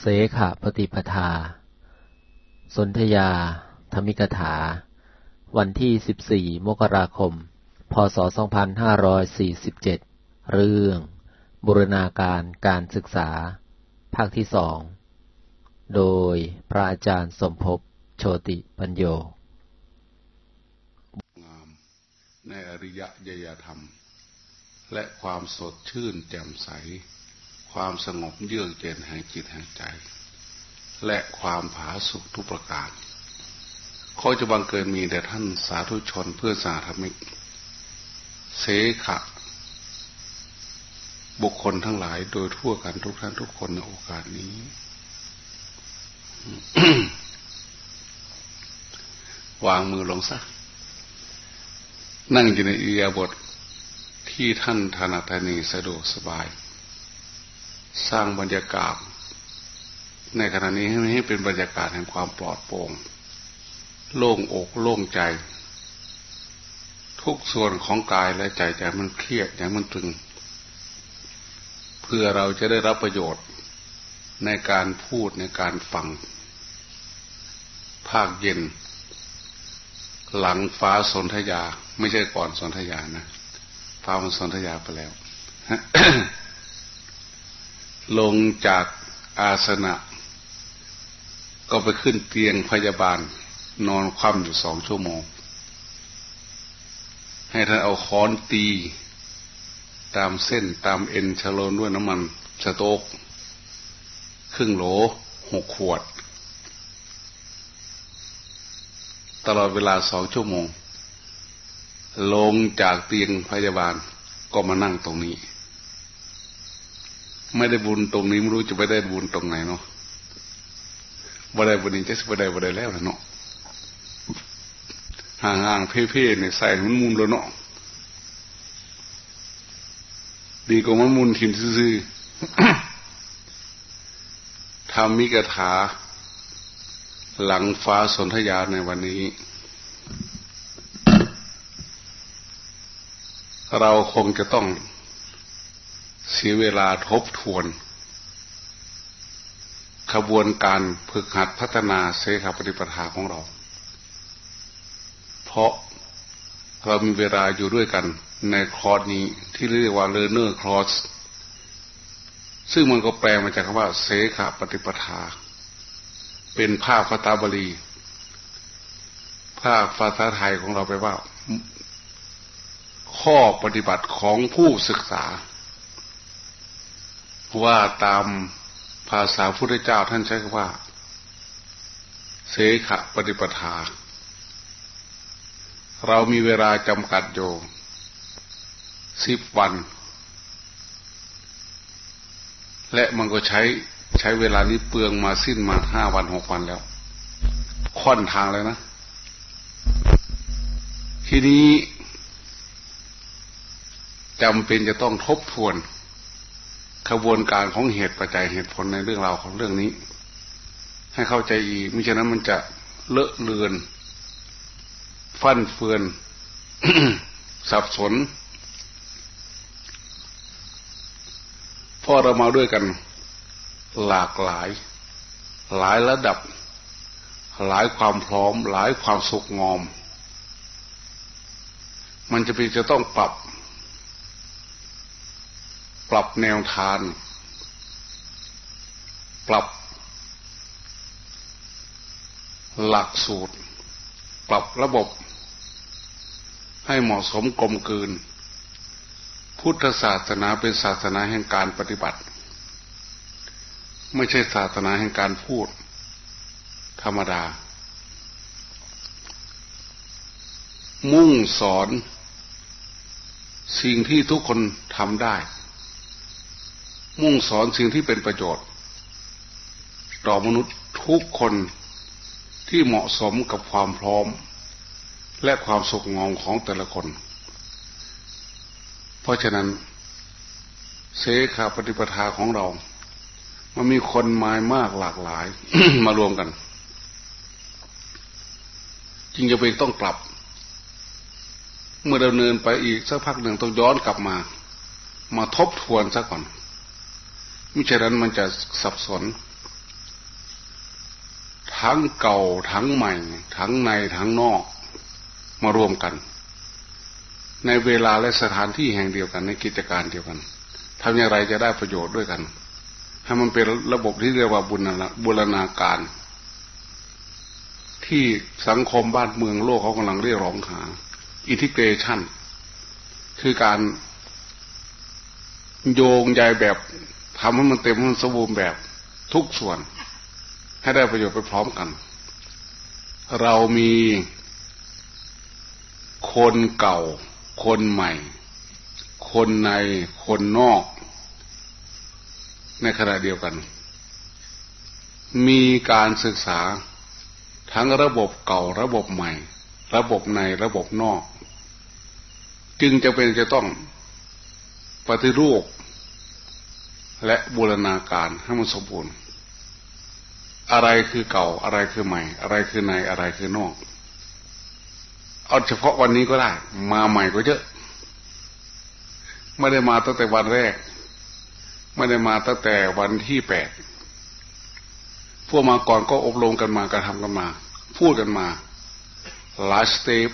เสขปฏิปทา สนธยา ธรรมิกถา วันที่ 14 มกราคม พศ 2547 เรื่องบุรณาการการศึกษา ภาคที่สอง โดยพระอาจารย์สมภพโชติปัญโยงามในอริยยยธรรม และความสดชื่นแจ่มใส ความสงบเยือกเย็นแห่งจิตแห่งใจ และความผาสุกทุกประการขอจะบังเกิดมีแด่ท่านสาธุชนเพื่อสาธมิกเสขะ บุคคลทั้งหลายโดยทั่วกันทุกท่านทุกคนในโอกาสนี้ วางมือลงซะนั่งอยู่ในอิริยาบทที่ท่านถนัดถนีสะดวกสบาย สร้างบรรยากาศ ในขณะนี้ให้เป็นบรรยากาศแห่งความปลอดโปร่งโล่งอกโล่งใจ ทุกส่วนของกายและใจใจมันเครียดใจมันตึง เพื่อเราจะได้รับประโยชน์ในการพูดในการฟัง ภาคเย็น หลังฟ้าสนธยา ไม่ใช่ก่อนสนธยานะ ฟ้ามันสนธยาไปแล้ว ลงจากอาสนะ ก็ไปขึ้นเตียงพยาบาล นอนคว่ำอยู่สองชั่วโมง ให้ท่านเอาค้อนตี ตามเส้นตามเอ็นชโลนด้วยน้ำมันสโต๊กครึ่งโหลหกขวด ตลอดเวลาสองชั่วโมง ลงจากเตียงพยาบาลก็มานั่งตรงนี้ ไม่ได้บุญตรงนี้ไม่รู้จะไปได้บุญตรงไหนเนาะบ่ได้บุญนี้จะบ่ได้บ่ได้แล้วเนาะห่างๆเพ่ๆเนี่ยใส่มันมุนแล้วเนาะดีกว่ามันมุนถิ่มซื่อทำมิกถา หลังฟ้าสนธยาในวันนี้ เราคงจะต้อง เสียเวลาทบทวน ขบวนการฝึกหัดพัฒนาเสขาปฏิปทาของเรา เพราะเรามีเวลาอยู่ด้วยกันในคอร์สนี้ที่เรียกว่า learner course ซึ่งมันก็แปลมาจากคำว่าเสขาปฏิปทา เป็นภาพภาษาบาลี ภาพภาษาไทยของเราไปว่า ข้อปฏิบัติของผู้ศึกษา ว่าตามภาษาพุทธเจ้าท่านใช้คำว่า เสขะปฏิปทา เรามีเวลาจำกัดอยู่สิบวัน และมันก็ใช้ใช้เวลานี้เปลืองมาสิ้นมาห้าวันหกวันแล้ว ค่อนทางเลยนะ ทีนี้จำเป็นจะต้องทบทวน ขบวนการของเหตุปัจจัยเหตุผลในเรื่องราวของเรื่องนี้ ให้เข้าใจอีกมิฉะนั้นมันจะเลอะเลือน ฟั่นเฟือน สับสนพอเรามาด้วยกันหลากหลาย หลายระดับ หลายความพร้อม หลายความสุขงอม มันจะเป็นจะต้องปรับ ปรับแนวทาง ปรับ หลักสูตร ปรับระบบ ให้เหมาะสมกลมกลืน พุทธศาสนาเป็นศาสนาแห่งการปฏิบัติ ไม่ใช่ศาสนาแห่งการพูด ธรรมดา มุ่งสอนสิ่งที่ทุกคนทำได้ มุ่งสอนสิ่งที่เป็นประโยชน์ ต่อมนุษย์ทุกคนที่เหมาะสมกับความพร้อม และความสุขงอมของแต่ละคน เพราะฉะนั้นเสขาปฏิปทาของเรา มันมีคนมายมากหลากหลายมารวมกัน จึงจะเป็นต้องปรับ เมื่อดำเนินไปอีกสักพักหนึ่งต้องย้อนกลับมา มาทบทวนซะก่อน มิฉะนั้นมันจะสับสน ทั้งเก่าทั้งใหม่ ทั้งในทั้งนอกมารวมกัน ในเวลาและสถานที่แห่งเดียวกันในกิจการเดียวกันทำอย่างไรจะได้ประโยชน์ด้วยกันให้มันเป็นระบบที่เรียกว่าบุญบุรณาการ ที่สังคมบ้านเมืองโลกเขากำลังเรียกร้องหาอิทิเกรชันคือการโยงใยแบบ ทำให้มันเต็มมันสมบูรณ์แบบทุกส่วน ให้ได้ประโยชน์ไปพร้อมกัน เรามีคนเก่า คนใหม่ คนในคนนอก ในขณะเดียวกัน มีการศึกษาทั้งระบบเก่าระบบใหม่ ระบบในระบบนอก จึงจะเป็นจะต้องปฏิรูป และบูรณาการให้มันสมบูรณ์ อะไรคือเก่าอะไรคือใหม่ อะไรคือในอะไรคือนอก เอาเฉพาะวันนี้ก็ได้ มาใหม่ก็เยอะ ไม่ได้มาตั้งแต่วันแรก ไม่ได้มาตั้งแต่วันที่แปดพวกมาก่อนก็อบรมกันมากระทำกันมา พูดกันมา หลายสเตป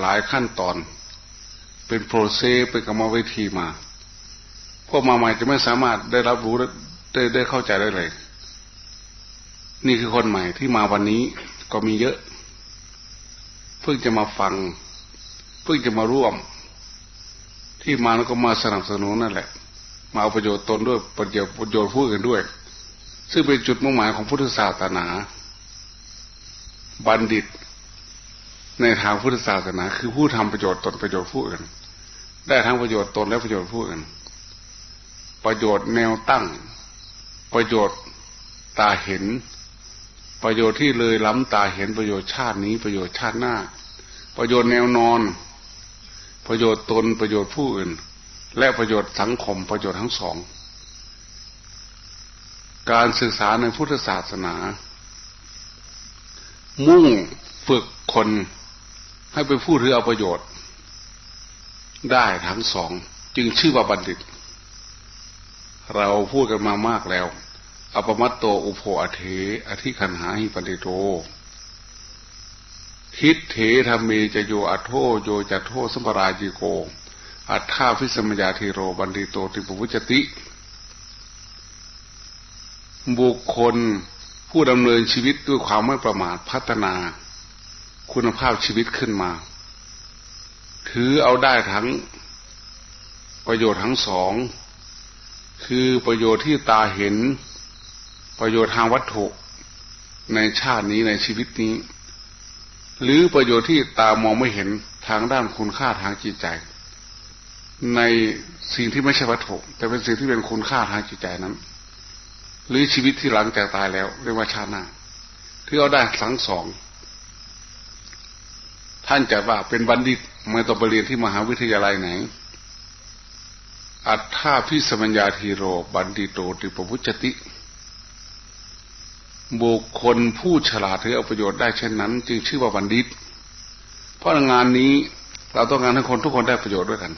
หลายขั้นตอน เป็นโปรเซสเป็นกรรมวิธีมา พวกมาใหม่จะไม่สามารถได้รับรู้ได้ได้เข้าใจได้เลย นี่คือคนใหม่ที่มาวันนี้ก็มีเยอะ เพิ่งจะมาฟัง เพิ่งจะมาร่วม ที่มาแล้วก็มาสนับสนุนนั่นแหละ มาเอาประโยชน์ตนด้วยประโยชน์ประโยชน์ผู้อื่นด้วย ซึ่งเป็นจุดมุ่งหมายของพุทธศาสนา บัณฑิต ในทางพุทธศาสนา คือผู้ทำประโยชน์ตนประโยชน์ผู้อื่น ได้ทั้งประโยชน์ตนและประโยชน์ผู้อื่น ประโยชน์แนวตั้ง ประโยชน์ตาเห็น ประโยชน์ที่เลยล้ำตาเห็นประโยชน์ชาตินี้ประโยชน์ชาติหน้า ประโยชน์แนวนอน ประโยชน์ตนประโยชน์ผู้อื่น และประโยชน์สังคมประโยชน์ทั้งสอง การศึกษาในพุทธศาสนา มุ่งฝึกคนให้ไปพูดถือเอาประโยชน์ ได้ทั้งสอง จึงชื่อว่าบัณฑิต เราพูดกันมามากแล้วอปมัตโตอุโภอเถอธิคันหาหิปติโตทิฏเถธรรมีจะโยอัโทโยจะโทสัมปราจิโก อัฏฐาพิสมยาธิโรบันติโตติปุวิจติ บุคคลผู้ดำเนินชีวิตด้วยความไม่ประมาทพัฒนา คุณภาพชีวิตขึ้นมา ถือเอาได้ทั้งประโยชน์ทั้งสอง คือประโยชน์ที่ตาเห็น ประโยชน์ทางวัตถุในชาตินี้ในชีวิตนี้ หรือประโยชน์ที่ตามองไม่เห็นทางด้านคุณค่าทางจิตใจ ในสิ่งที่ไม่ใช่วัตถุ แต่เป็นสิ่งที่เป็นคุณค่าทางจิตใจนั้น หรือชีวิตที่หลังจากตายแล้วเรียกว่าชาติหน้าที่เอาได้ทั้งสอง ท่านจะว่าเป็นบัณฑิตไม่ต้องไปเรียนที่มหาวิทยาลัยไหน อัตถาพิสมัญญาทีโร บันติโตติปพุจติ บุคคลผู้ฉลาดถือเอาประโยชน์ได้เช่นนั้น จึงชื่อว่าบัณฑิต เพราะงานนี้เราต้องการให้คนทุกคนได้ประโยชน์ด้วยกัน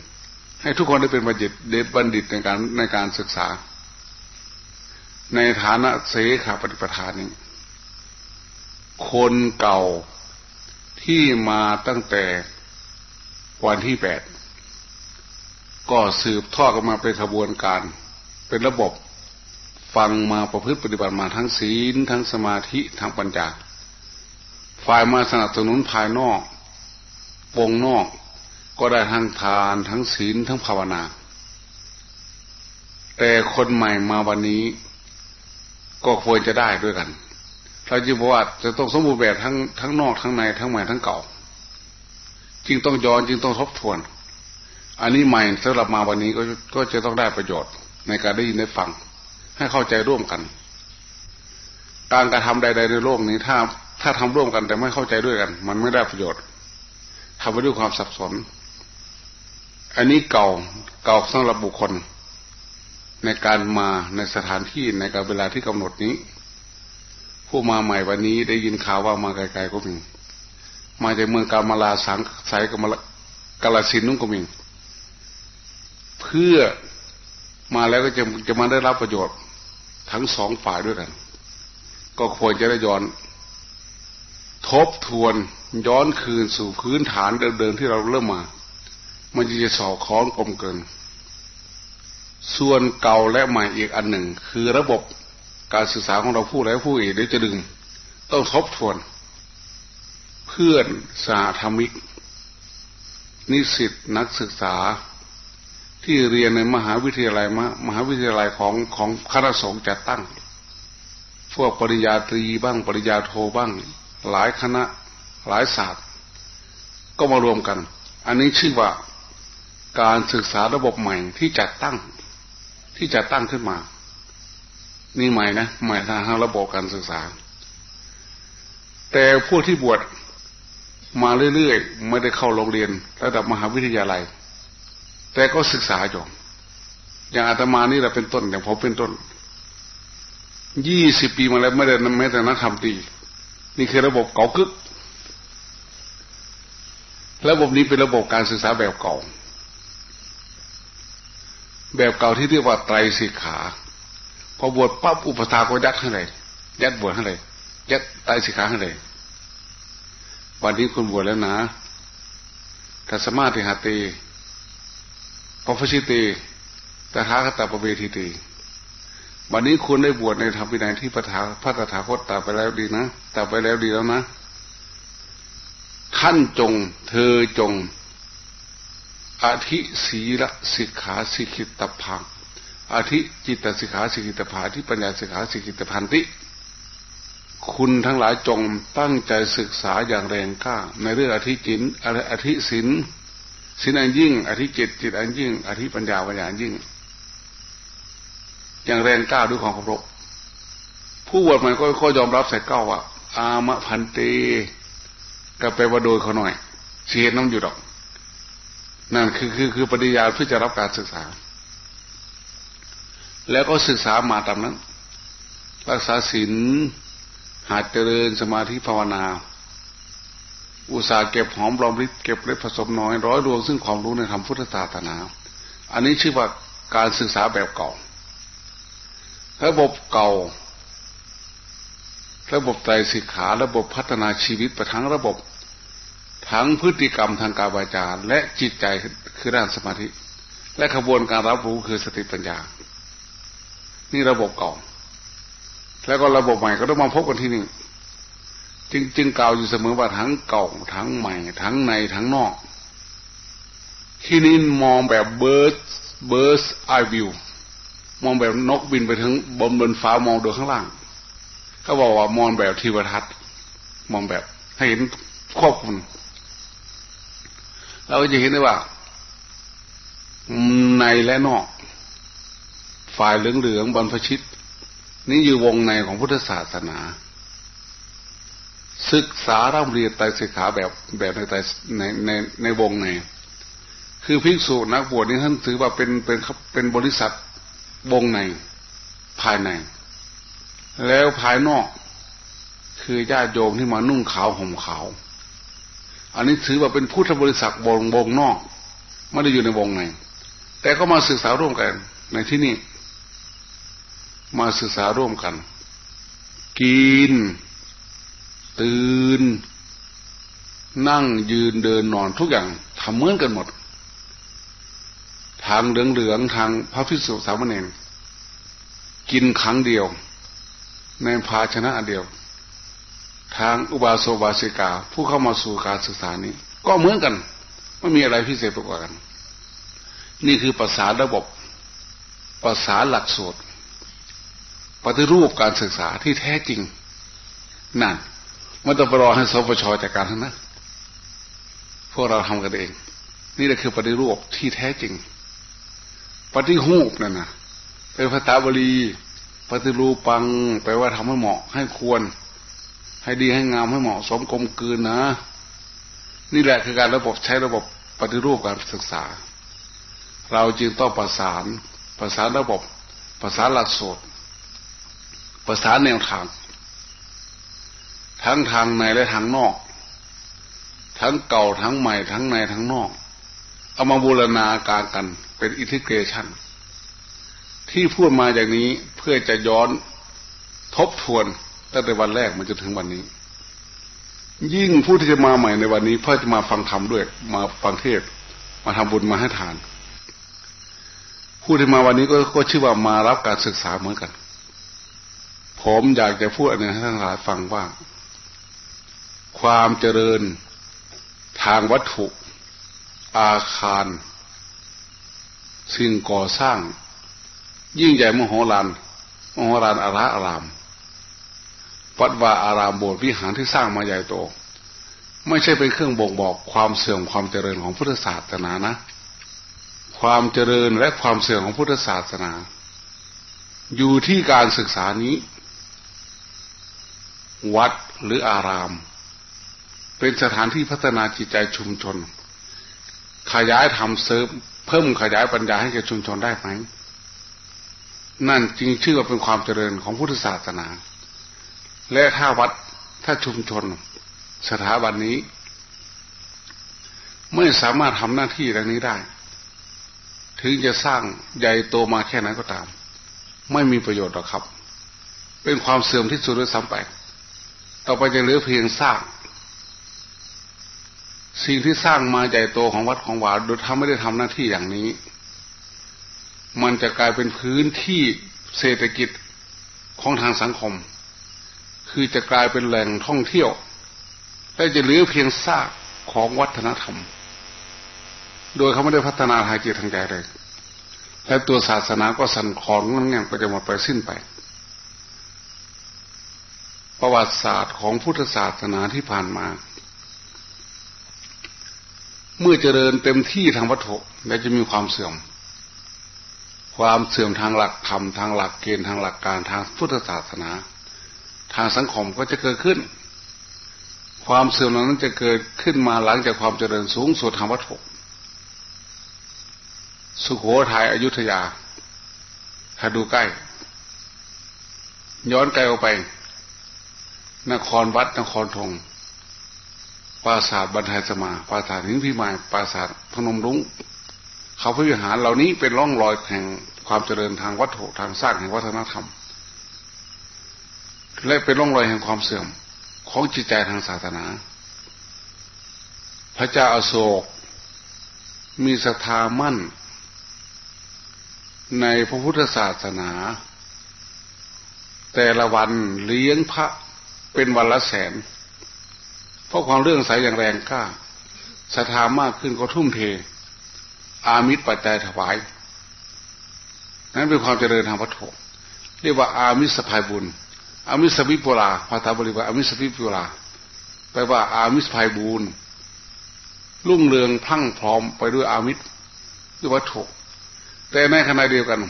ให้ทุกคนได้เป็นบัณฑิตเดบัณฑิตในการในการศึกษา ในฐานะเสขาปฏิปทานนี้คนเก่าที่มาตั้งแต่วันที่แปด ก็สืบทอดกันมาเป็นขบวนการ เป็นระบบฟังมาประพฤติปฏิบัติมาทั้งศีล ทั้งสมาธิทั้งปัญญาฝ่ายมาสนับสนุนภายนอกวงนอกก็ได้ทั้งทานทั้งศีลทั้งภาวนา แต่คนใหม่มาวันนี้ ก็ควรจะได้ด้วยกันเราจะบอกว่าจะต้องสมบูรณ์แบบทั้งทั้งนอกทั้งในทั้งใหม่ทั้งเก่า จึงต้องย้อนจึงต้องทบทวน อันนี้ใหม่สำหรับมาวันนี้ก็ก็จะต้องได้ประโยชน์ ในการได้ยินได้ฟัง ให้เข้าใจร่วมกัน การกระทำใด ๆ ในโลกนี้ถ้า ถ้าทำร่วมกันแต่ไม่เข้าใจด้วยกัน มันไม่ได้ประโยชน์ทำไปด้วยความสับสน อันนี้เก่าเก่าสำหรับบุคคล ในการมาในสถานที่ในการเวลาที่กำหนดนี้ ผู้มาใหม่วันนี้ได้ยินข่าวว่ามาไกลๆก็มีมาจากเมืองกามาลาสังสายกามาลกาลสินนุ่งก็มี พื่อมาแล้วก็จะจะมาได้รับประโยชน์ทั้งสองฝ่ายด้วยกัน ก็ควรจะได้ย้อน ทบทวนย้อนคืนสู่พื้นฐานเดิมๆที่เราเริ่มมา มันจะสอคล้องกลมเกิน ส่วนเก่าและใหม่อีกอันหนึ่ง คือระบบการศึกษาของเราผู้แล้วผู้อีกเดี๋ยวจะดึง ต้องทบทวน เพื่อนสาธมิก นิสิตนักศึกษา ที่เรียนในมหาวิทยาลัยมมหาวิทยาลัยของของคณะสงฆ์จัดตั้ง พวกปริญญาตรีบ้างปริญญาโทบ้าง หลายคณะหลายศาสตร์ ก็มารวมกัน อันนี้ชื่อว่าการศึกษาระบบใหม่ที่จัดตั้ง ที่จัดตั้งขึ้นมา นี่ใหม่นะใหม่ทางระบบการศึกษา แต่พวกที่บวชมาเรื่อยๆ ไม่ได้เข้าโรงเรียนระดับมหาวิทยาลัย แต่ก็ศึกษาอยู่อย่างอาตมานี่เราเป็นต้น อย่างผมเป็นต้นยี่สิบปีมาแล้วไม่ได้แม้แต่นักธรรมตี นี่คือระบบเก่ากึก ระบบนี้เป็นระบบการศึกษาแบบเก่า แบบเก่าที่เรียกว่าไตรสิกขา พอบวชปั๊บอุปถาก็ยัดให้เลยยัดบวชให้เลยยัดไตรสิกขาให้เลยวันนี้คุณบวชแล้วนะทัศมาติหาตี ปฟชิตีตถาคตปเวทีตีวันนี้คุณได้บวชในธรรมวินัยที่พระถาพระตถาคตตาไปแล้วดีนะตาไปแล้วดีแล้วนะท่านจง เธอจง อธิศีลสิกขาสิกิตพังอธิจิตสิกขาสิกิตภาที่ปัญญาสิกขาสิกิตพันติคุณทั้งหลายจงตั้งใจศึกษาอย่างแรงกล้า ในเรื่องอธิจินอธิศิน ศินอันยิ่ง อธิจิตจิตอันยิ่ง อธิปัญญาปัญญายิ่ง อย่างแรงกล้าด้วยความเคารพผู้บวชใหม่ก็ยอมรับใส่เก้าว่าอามะพันเตก็ไปว่าโดยเขาหน่อยเสียน้ำอยู่ดอก นั่นคือคือคือปฏิญาณเพื่อจะรับการศึกษา แล้วก็ศึกษามาตามนั้น รักษาศีลหาเจริญสมาธิภาวนา อุตสาห์เก็บหอมรอมริบเก็บเล็บผสมน้อยร้อยรวมซึ่งความรู้ในธรรมพุทธศาสนา อันนี้ชื่อว่าการศึกษาแบบเก่า ระบบเก่า ระบบใจสิกขาระบบพัฒนาชีวิตไปทั้งระบบ ทั้งพฤติกรรมทางกายวาจาและจิตใจคือด้านสมาธิ และขบวนการรับรู้คือสติปัญญา นี่ระบบเก่า แล้วก็ระบบใหม่ก็ต้องมาพบกันที่นี่ จึงจึงกล่าวอยู่เสมอว่าทั้งเก่าทั้งใหม่ ทั้งในทั้งนอก ที่นี่มองแบบเบิร์ดเบิร์สไอวิวมองแบบนกบินไปถึงบนบนฟ้ามองดูข้างล่างเขาบอกว่ามองแบบทิวทัศน์มองแบบให้เห็นควบคุมเราจะเห็นได้ว่า ในและนอก ฝ่ายเหลืองๆบรรพชิต นี่อยู่วงในของพุทธศาสนา ศึกษาร่ำเรียนไตรสิกขาแบบแบบในในในในวงในคือภิกษุนักบวชนี่ท่านถือว่าเป็นเป็นเป็นบริษัทวงในภายใน แล้วภายนอก คือญาติโยมที่มานุ่งขาวห่มขาว อันนี้ถือว่าเป็นพุทธบริษัทวงวงนอกไม่ได้อยู่ในวงใน แต่ก็มาศึกษาร่วมกันในที่นี้ มาศึกษาร่วมกัน กิน ตื่น นั่งยืนเดินนอนทุกอย่างทำเหมือนกันหมด ทางเหลืองๆทางพระพิสุสามเณรกินครั้งเดียว ในภาชนะเดียว ทางอุบาสกบาสิกา ผู้เข้ามาสู่การศึกษานี้ ก็เหมือนกันไม่มีอะไรพิเศษกว่ากัน นี่คือภาษาระบบภาษาหลักสูตรปฏิรูปการศึกษาที่แท้จริง นั่น ไม่ต้องไปรอให้สปชจัดการทั้งนั้นพวกเราทำกันเอง นี่แหละคือปฏิรูปที่แท้จริง ปฏิหูปนั่นนะเป็นภาษาบาลีปฏิรูปังแปลว่าทำให้เหมาะให้ควร ให้ดีให้งามให้เหมาะสมกลมกลืนนะ นี่แหละคือการระบบใช้ระบบปฏิรูปการศึกษา เราจึงต้องประสานประสานระบบประสานหลักสูตรประสานแนวทาง ทั้งทางในและทางนอก ทั้งเก่าทั้งใหม่ทั้งในทั้งนอก เอามาบูรณาการกันเป็นอินทิเกรชันที่พูดมาอย่างนี้เพื่อจะย้อนทบทวนตั้งแต่วันแรกมันจะถึงวันนี้ ยิ่งผู้ที่จะมาใหม่ในวันนี้ เพื่อจะมาฟังธรรมด้วย มาฟังเทศมาทำบุญมาให้ทาน ผู้ที่มาวันนี้ก็ก็ชื่อว่ามารับการศึกษาเหมือนกัน ผมอยากจะพูดอันนี้ให้ท่านหลายฟังว่า ความเจริญทางวัตถุ อาคาร สิ่งก่อสร้าง ยิ่งใหญ่มโหฬารมโหฬารอาราอารามวัดวาอารามโบสถ์วิหารที่สร้างมาใหญ่โต ไม่ใช่เป็นเครื่องบ่งบอกความเสื่อมความเจริญของพุทธศาสนานะ ความเจริญและความเสื่อมของพุทธศาสนา อยู่ที่การศึกษานี้ วัดหรืออาราม เป็นสถานที่พัฒนาจิตใจชุมชน ขยายทำเสริมเพิ่มขยายปัญญาให้แก่ชุมชนได้ไหมนั่นจริงชื่อว่าเป็นความเจริญของพุทธศาสนา และถ้าวัดถ้าชุมชน สถาบันนี้ ไม่สามารถทำหน้าที่ดังนี้ได้ ถึงจะสร้างใหญ่โตมาแค่ไหนก็ตาม ไม่มีประโยชน์หรอกครับ เป็นความเสื่อมที่สุดด้วยซ้ำไปต่อไปจะเหลือเพียงสร้าง สิ่งที่สร้างมาใหญ่โตของวัดของวาโดยทำไม่ได้ทำหน้าที่อย่างนี้ มันจะกลายเป็นพื้นที่เศรษฐกิจของทางสังคม คือจะกลายเป็นแหล่งท่องเที่ยวและจะเหลือเพียงซากของวัฒนธรรม โดยเขาไม่ได้พัฒนาทางจิตทางใจเลย และตัวศาสนาก็สั่นคลอนงั้นงก็จะหมดไปสิ้นไป ประวัติศาสตร์ของพุทธศาสนาที่ผ่านมา เมื่อเจริญเต็มที่ทางวัตถุและจะมีความเสื่อม ความเสื่อมทางหลักธรรมทางหลักเกณฑ์ทางหลักการทางพุทธศาสนา ทางสังคมก็จะเกิดขึ้น ความเสื่อมนั้นจะเกิดขึ้นมาหลังจากความเจริญสูงสุดทางวัตถุสุโขทัยอยุธยาถ้าดูใกล้ ย้อนไกลออกไป นครวัดนครธง ปราสาทบรรทายสมาปราสาทหินพิมายปราสาทพนมรุ้งเขาพิหารเหล่านี้เป็นร่องรอยแห่งความเจริญทางวัตถุทางสร้างแห่งวัฒนธรรม และเป็นร่องรอยแห่งความเสื่อมของจิตใจทางศาสนา พระเจ้าอาโศก มีศรัทธามั่น ในพระพุทธศาสนา แต่ละวันเลี้ยงพระเป็นวันละแสน เพราะความเรื่องใสอย่างแรงกล้าศรัทธามากขึ้นก็ทุ่มเท อามิตรปัจจัยถวาย นั้นเป็นความเจริญทางวัตถุเรียกว่าอามิสภายบุญ อามิสวิปุลาภาษาบาลีว่าอามิสวิปุลาแปลว่าอามิสภัยบูนรุ่งเรืองพังพร้อมไปด้วยอามิสด้วยวัตถุแต่ในขณะเดียวกัน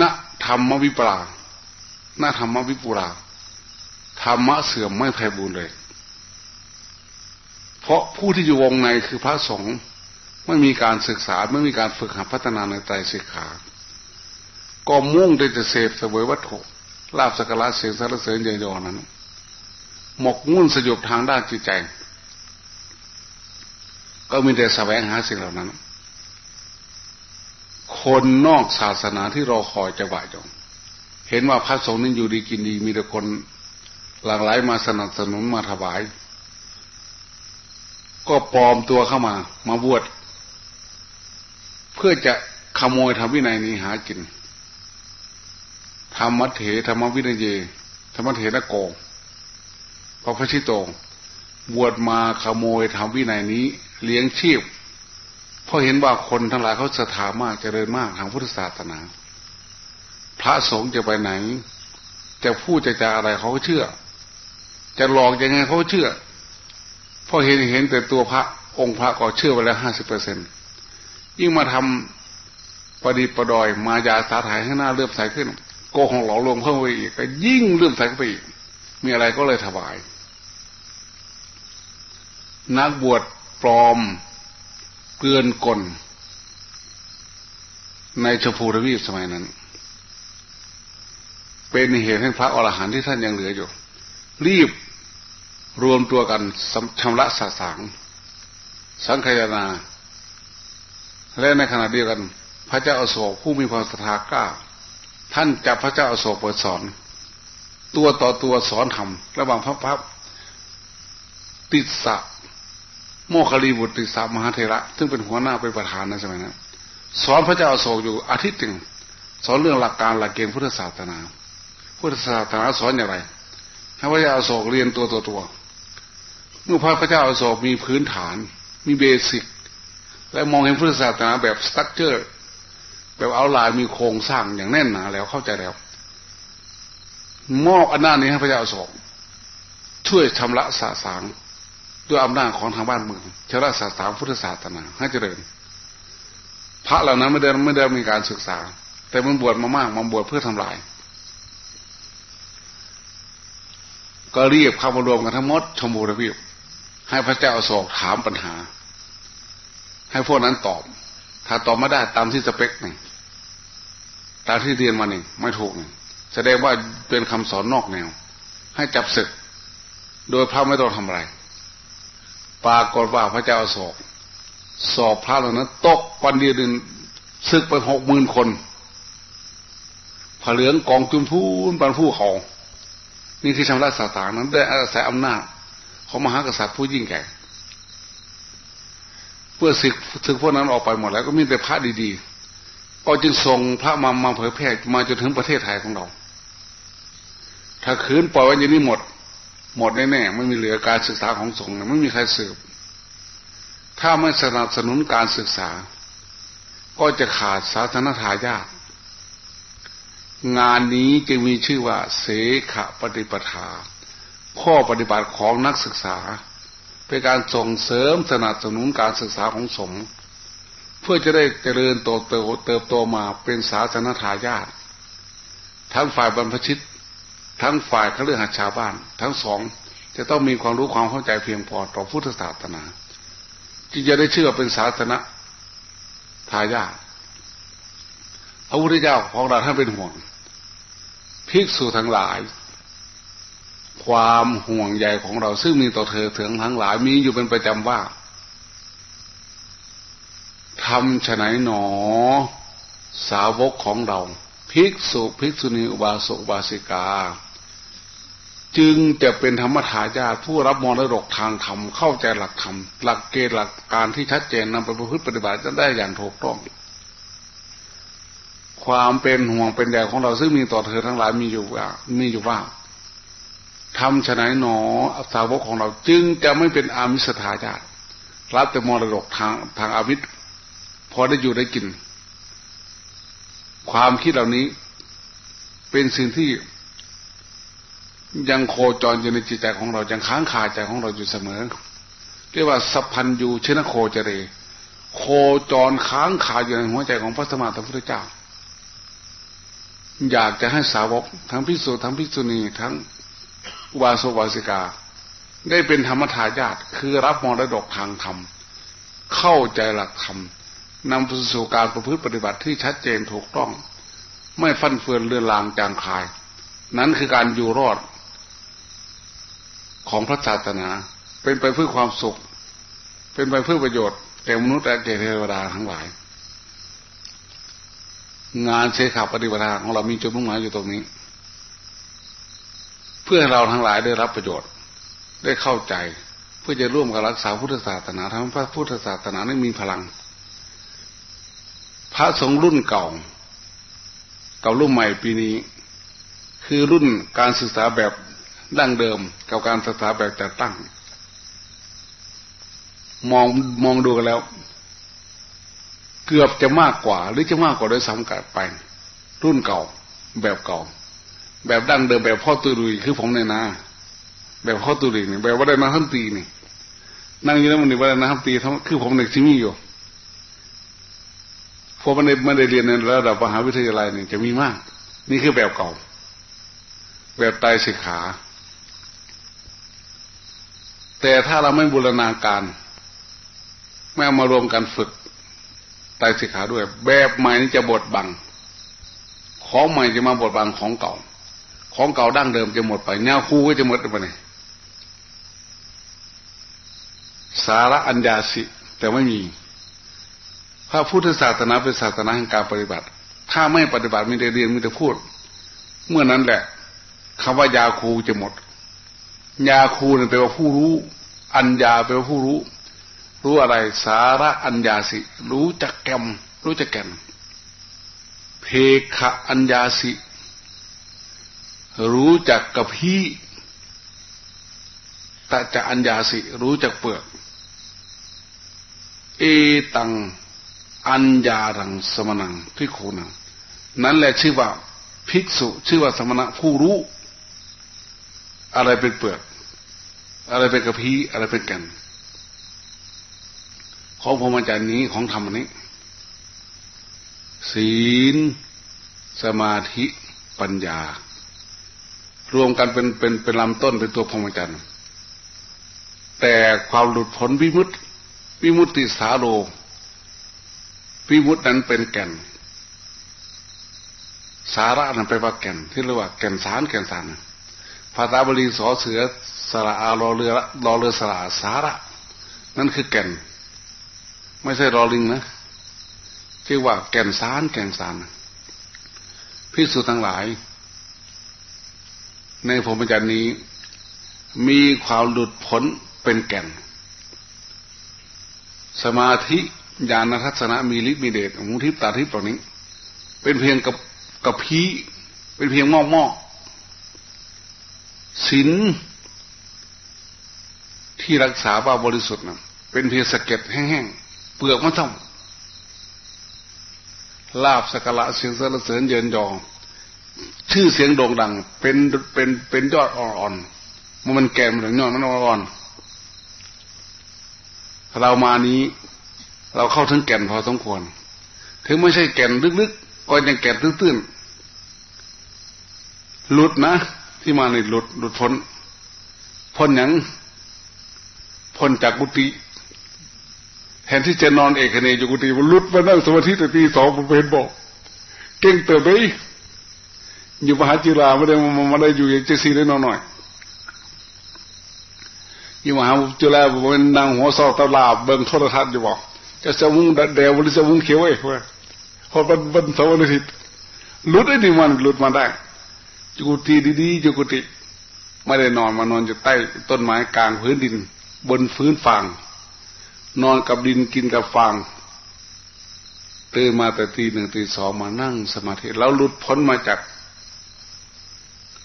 ณธรรมวิปลาณธรรมวิปุลาธรรมะเสื่อมไม่ภัยบูนเลย เพราะผู้ที่อยู่วงในคือพระสงฆ์ไม่มีการศึกษาไม่มีการฝึกหัดพัฒนาในใจศิกขา ก็มุ่งแต่จะเสพเสวยวัตถุลาบสักการะเสียงสรรเสริญเยยอนั้น หมกมุ่นสยบทางด้านจิตใจ ก็มีแต่แสวงหาสิ่งเหล่านั้น คนนอกศาสนาที่รอคอยจะบ่ายจงเห็นว่าพระสงฆ์นั้นอยู่ดีกินดีมีแต่คนหลั่งไหลมาสนับสนุนมาถวาย ก็ปลอมตัวเข้ามา มาบวชเพื่อจะขโมยทำวินัยนี้หากินธรรมเถธรรมวินัยธรรมเถระโกพระพชิโตบวชมาขโมยทำวินัยนี้ เลี้ยงชีพเพราะเห็นว่าคนทั้งหลายเขาศรัทธามากเจริญมากทางพุทธศาสนา พระสงฆ์จะไปไหน จะพูดจะจาอะไรเขาเชื่อ จะหลอกยังไงเขาเชื่อ พราะเห็นเห็นแต่ตัวพระองค์พระก็เชื่อไปแล้วห้าสิบเปอร์เซ็นยิ่งมาทำประดิประดอยมายาสาถ่ายให้หน้าเลื่อมใสขึ้นโกหกหลอกลวงเพิ่มไปอีกก็ยิ่งเลื่อมใสไปอีกมีอะไรก็เลยถวาย นักบวชปลอมเกลื่อนกลในชมพูทวีปสมัยนั้น เป็นเหตุให้พระอรหันต์ที่ท่านยังเหลืออยู่ รีบ รวมตัวกันชำระสาสาง สังขยานาและในขณะเดียวกัน พระเจ้าอโศกผู้มีความศรัทธากล้า ท่านจับพระเจ้าอโศกเปิดสอน ตัวต่อตัวสอนธรรมระหว่างพระพับติสะโมคคลีบุตรติสามหาเทระ ซึ่งเป็นหัวหน้าเป็นประธานในสมัยนั้นสอนพระเจ้าอโศกอยู่อาทิตย์หนึ่งสอนเรื่องหลักการหลักเกณฑ์พุทธศาสนา พุทธศาสนาสอนอย่างไรให้พระเจ้าอโศกเรียนตัวตัวตัว เมื่อพระเจ้าโศกมีพื้นฐาน มีเบสิก และมองเห็นพุทธศาสนาแบบสตั๊กเจอร์แบบเอาลายมีโครงสร้างอย่างแน่นหนาแล้วเข้าใจแล้ว มอบอำนาจนี้ให้พระเจ้าโศกช่วยชำระสาสางด้วยอำนาจของทางบ้านเมืองชำระสาสางพุทธศาสนาให้เจริญ พระเหล่านั้นไม่ได้ไม่ได้มีการศึกษา แต่มันบวชมามากมันบวชเพื่อทำลายก็เรียบเข้ามารวมกันทั้งหมดชมพูระพิบ ให้พระเจ้าอโศกถามปัญหา ให้พวกนั้นตอบ ถ้าตอบไม่ได้ตามที่สเปคหนึ่งตามที่เรียนมาหนึ่งไม่ถูกหนึ่งแสดงว่าเป็นคำสอนนอกแนว ให้จับศึก โดยพระไม่ต้องทำอะไร ปรากฏว่าพระเจ้าสอบสอบพระเหล่านั้นตกวันเดียวนึงศึกไปหกหมื่นคนผาเหลืองกองจุนพูนปันผู้เขานี่คือชำระสาสางนั้นได้อาศัยอำนาจ ของมหากษัตริย์ผู้ยิ่งใหญ่เพื่อศึกศึกพวกนั้นออกไปหมดแล้วก็มีแต่พระดีๆ ก็จึงส่งพระมามาเผยแพร่มาจนถึงประเทศไทยของเรา ถ้าคืนปล่อยไว้อย่างนี้หมด หมดแน่ๆไม่มีเหลือการศึกษาของสงฆ์ไม่มีใครสืบ ถ้าไม่สนับสนุนการศึกษา ก็จะขาดศาสนทายาทงานนี้จึงมีชื่อว่า เสขปฏิปทา ข้อปฏิบัติของนักศึกษา เป็นการส่งเสริมสนับสนุนการศึกษาของสงฆ์เพื่อจะได้เจริญโตเติบเติบโตมาเป็นศาสนทายาททั้งฝ่ายบรรพชิต ทั้งฝ่ายเขาเรื่องหัดชาวบ้าน ทั้งสองจะต้องมีความรู้ความเข้าใจเพียงพอต่อพุทธศาสนาที่จะได้เชื่อเป็นศาสนาทายาทพระพุทธเจ้าของเราท่านเป็นห่วงภิกษุทั้งหลาย ความห่วงใยของเราซึ่งมีต่อเธอถึงทั้งหลายมีอยู่เป็นประจำว่าทำฉไหนหนอ สาวกของเรา ภิกษุภิกษุณีอุบาสกบาสิกา จึงจะเป็นธรรมทายาทผู้รับมรดกทางธรรมเข้าใจหลักธรรม หลักเกณฑ์หลักการที่ชัดเจนนำไปประพฤติปฏิบัติจะได้อย่างถูกต้อง ความเป็นห่วงเป็นใยของเราซึ่งมีต่อเธอทั้งหลายมีอยู่ว่ามีอยู่ว่า ทำฉนัยหนอสาวกของเราจึงจะไม่เป็นอามิสทายาทรับแต่มรดกทางทางอาวิธพอได้อยู่ได้กิน ความคิดเหล่านี้ เป็นสิ่งที่ยังโคจรอยู่ในจิตใจของเรายังค้างคาใจของเราอยู่เสมอ เรียกว่าสัพพันยูชนะโคจเร โคจรค้างคาอยู่ในหัวใจของพระสมมาสัมพุทธเจ้า อยากจะให้สาวก ทั้งพิสุทั้งพิสุณีทั้ง วาสวาสิกา ได้เป็นธรรมทายาทคือรับมรดกทางธรรม เข้าใจหลักธรรมนำไปสู่การประพฤติปฏิบัติที่ชัดเจนถูกต้อง ไม่ฟั่นเฟือนเลือนลางจางคาย นั้นคือการอยู่รอด ของพระศาสนา เป็นไปเพื่อความสุข เป็นไปเพื่อประโยชน์แก่มนุษย์และแก่เทวดาทั้งหลาย งานเชขาปฏิบัติของเรามีจุดมุ่งหมายอยู่ตรงนี้ พื่อให้เราทั้งหลายได้รับประโยชน์ ได้เข้าใจ เพื่อจะร่วมกับรักษาพุทธศาสนาทำให้พระพุทธศาสนาได้มีพลัง พระสงฆ์รุ่นเก่ากับรุ่นใหม่ปีนี้ คือรุ่นการศึกษาแบบดั้งเดิม กับการศึกษาแบบจัดตั้ง มองมองดูกันแล้ว เกือบจะมากกว่า หรือจะมากกว่าโดยซ้ำกันไป รุ่นเก่าแบบเก่า แบบดั้งเดิมแบบพ่อตุลุยคือผมเนี่ยนะ แบบพ่อตุลุยนี่แบบว่าได้มาทั้งตีนี่นั่งอยู่แล้วมันนี่ว่าได้มาทั้งตีคือผมเด็กที่มีอยู่พอมันได้ไม่ได้เรียนในระดับมหาวิทยาลัยนี่จะมีมาก นี่คือแบบเก่า แบบไตสิกขา แต่ถ้าเราไม่บูรณาการไม่เอามารวมกันฝึกไตสิกขาด้วย แบบใหม่นี่จะบดบัง ของใหม่จะมาบดบังของเก่า ของเก่าดั้งเดิมจะหมดไป แนวคู่ก็จะหมดไปเลยสาระอัญญาสิ แต่ไม่มี พระพุทธศาสนาเป็นศาสนาแห่งการปฏิบัติ ถ้าไม่ปฏิบัติมีแต่เรียนมีแต่พูด เมื่อนั้นแหละคำว่ายาคูจะหมด ยาคูเนี่ยแปลว่าผู้รู้ อัญญาเป็นผู้รู้ รู้อะไร สาระอัญญาสิ รู้จักแกมรู้จักแกนเพขะอัญญาสิ รู้จักกับพี่ตะจะอัญญาสิรู้จักเปลือก เอตัง อัญญารังสมนังพิโคนัง นั่นแหละชื่อว่าภิกษุชื่อว่าสมณะผู้รู้ อะไรเป็นเปลือก อะไรเป็นกระพี้อะไรเป็นแก่นของพรหมจรรย์นี้ของธรรมนี้ ศีล สมาธิปัญญา รวมกันเป็นเป็นเป็นลำต้นเป็นตัวพรหมจรรย์แต่ความหลุดพ้นวิมุตติวิมุตติสาโลวิมุตตินั้นเป็นแก่น สาระนั้นไปว่าแก่น ที่เรียกว่าแก่นสารแก่นสารภาษาบาลีสอเสือสระอารอเรือรอเรือสระสาระ นั่นคือแก่น ไม่ใช่รอลิงนะชื่อว่าแก่นสารแก่นสารพิสูจน์ทั้งหลาย ในพรหมจรรย์นี้ มีความหลุดพ้นเป็นแก่น สมาธิญาณทัศนะมีฤทธิ์มีเดชหูทิพตาทิพย์ตรงนี้ เป็นเพียงกับกับพีเป็นเพียงหม้อหม้อศีลที่รักษาว่าบริสุทธิ์นะเป็นเพียงสะเก็ดแห้งๆเปลือกมันต้องลาบสกละเสียงสรรเสริญเยินยอ ชื่อเสียงโด่งดัง เป็นเป็นเป็นยอดอ่อนๆมันมันแก่มันถึงยอดมันอ่อนเรามานี้ เราเข้าถึงแก่นพอสมควร ถึงไม่ใช่แก่นลึกๆก็ยังแก่นตื้นๆหลุดนะ ที่มาในหลุดหลุดพ้นพ้นอย่างพ้นจากกุฏิแทนที่จะนอนเอกเนยอยู่กุฏิมันลุดมานั่งสมาธิแต่ตีสองผมเป็นบอก เก่งเติบไป อยู่มหาจิราไม่ได้มามาได้อยู่อย่างเจสีได้นอนหน่อยอยู่มหาจุฬาเป็นนางหัวซอตลาบเบิ่งโทรทัศน์อยู่บอกจะจะมุงเดวหรือจะมุงเขียวไอ้พวกพอเป็นเป็นสวรรค์ทิศลุดได้ดีมันลุดมาได้จุกุตีดีๆจุกุติไม่ได้นอนมานอนอยู่ใต้ต้นไม้กลางพื้นดิน บนพื้นฟางนอนกับดินกินกับฟางตื่นมาแต่ตีหนึ่งตีสองมานั่งสมาธิแล้วหลุดพ้นมาจาก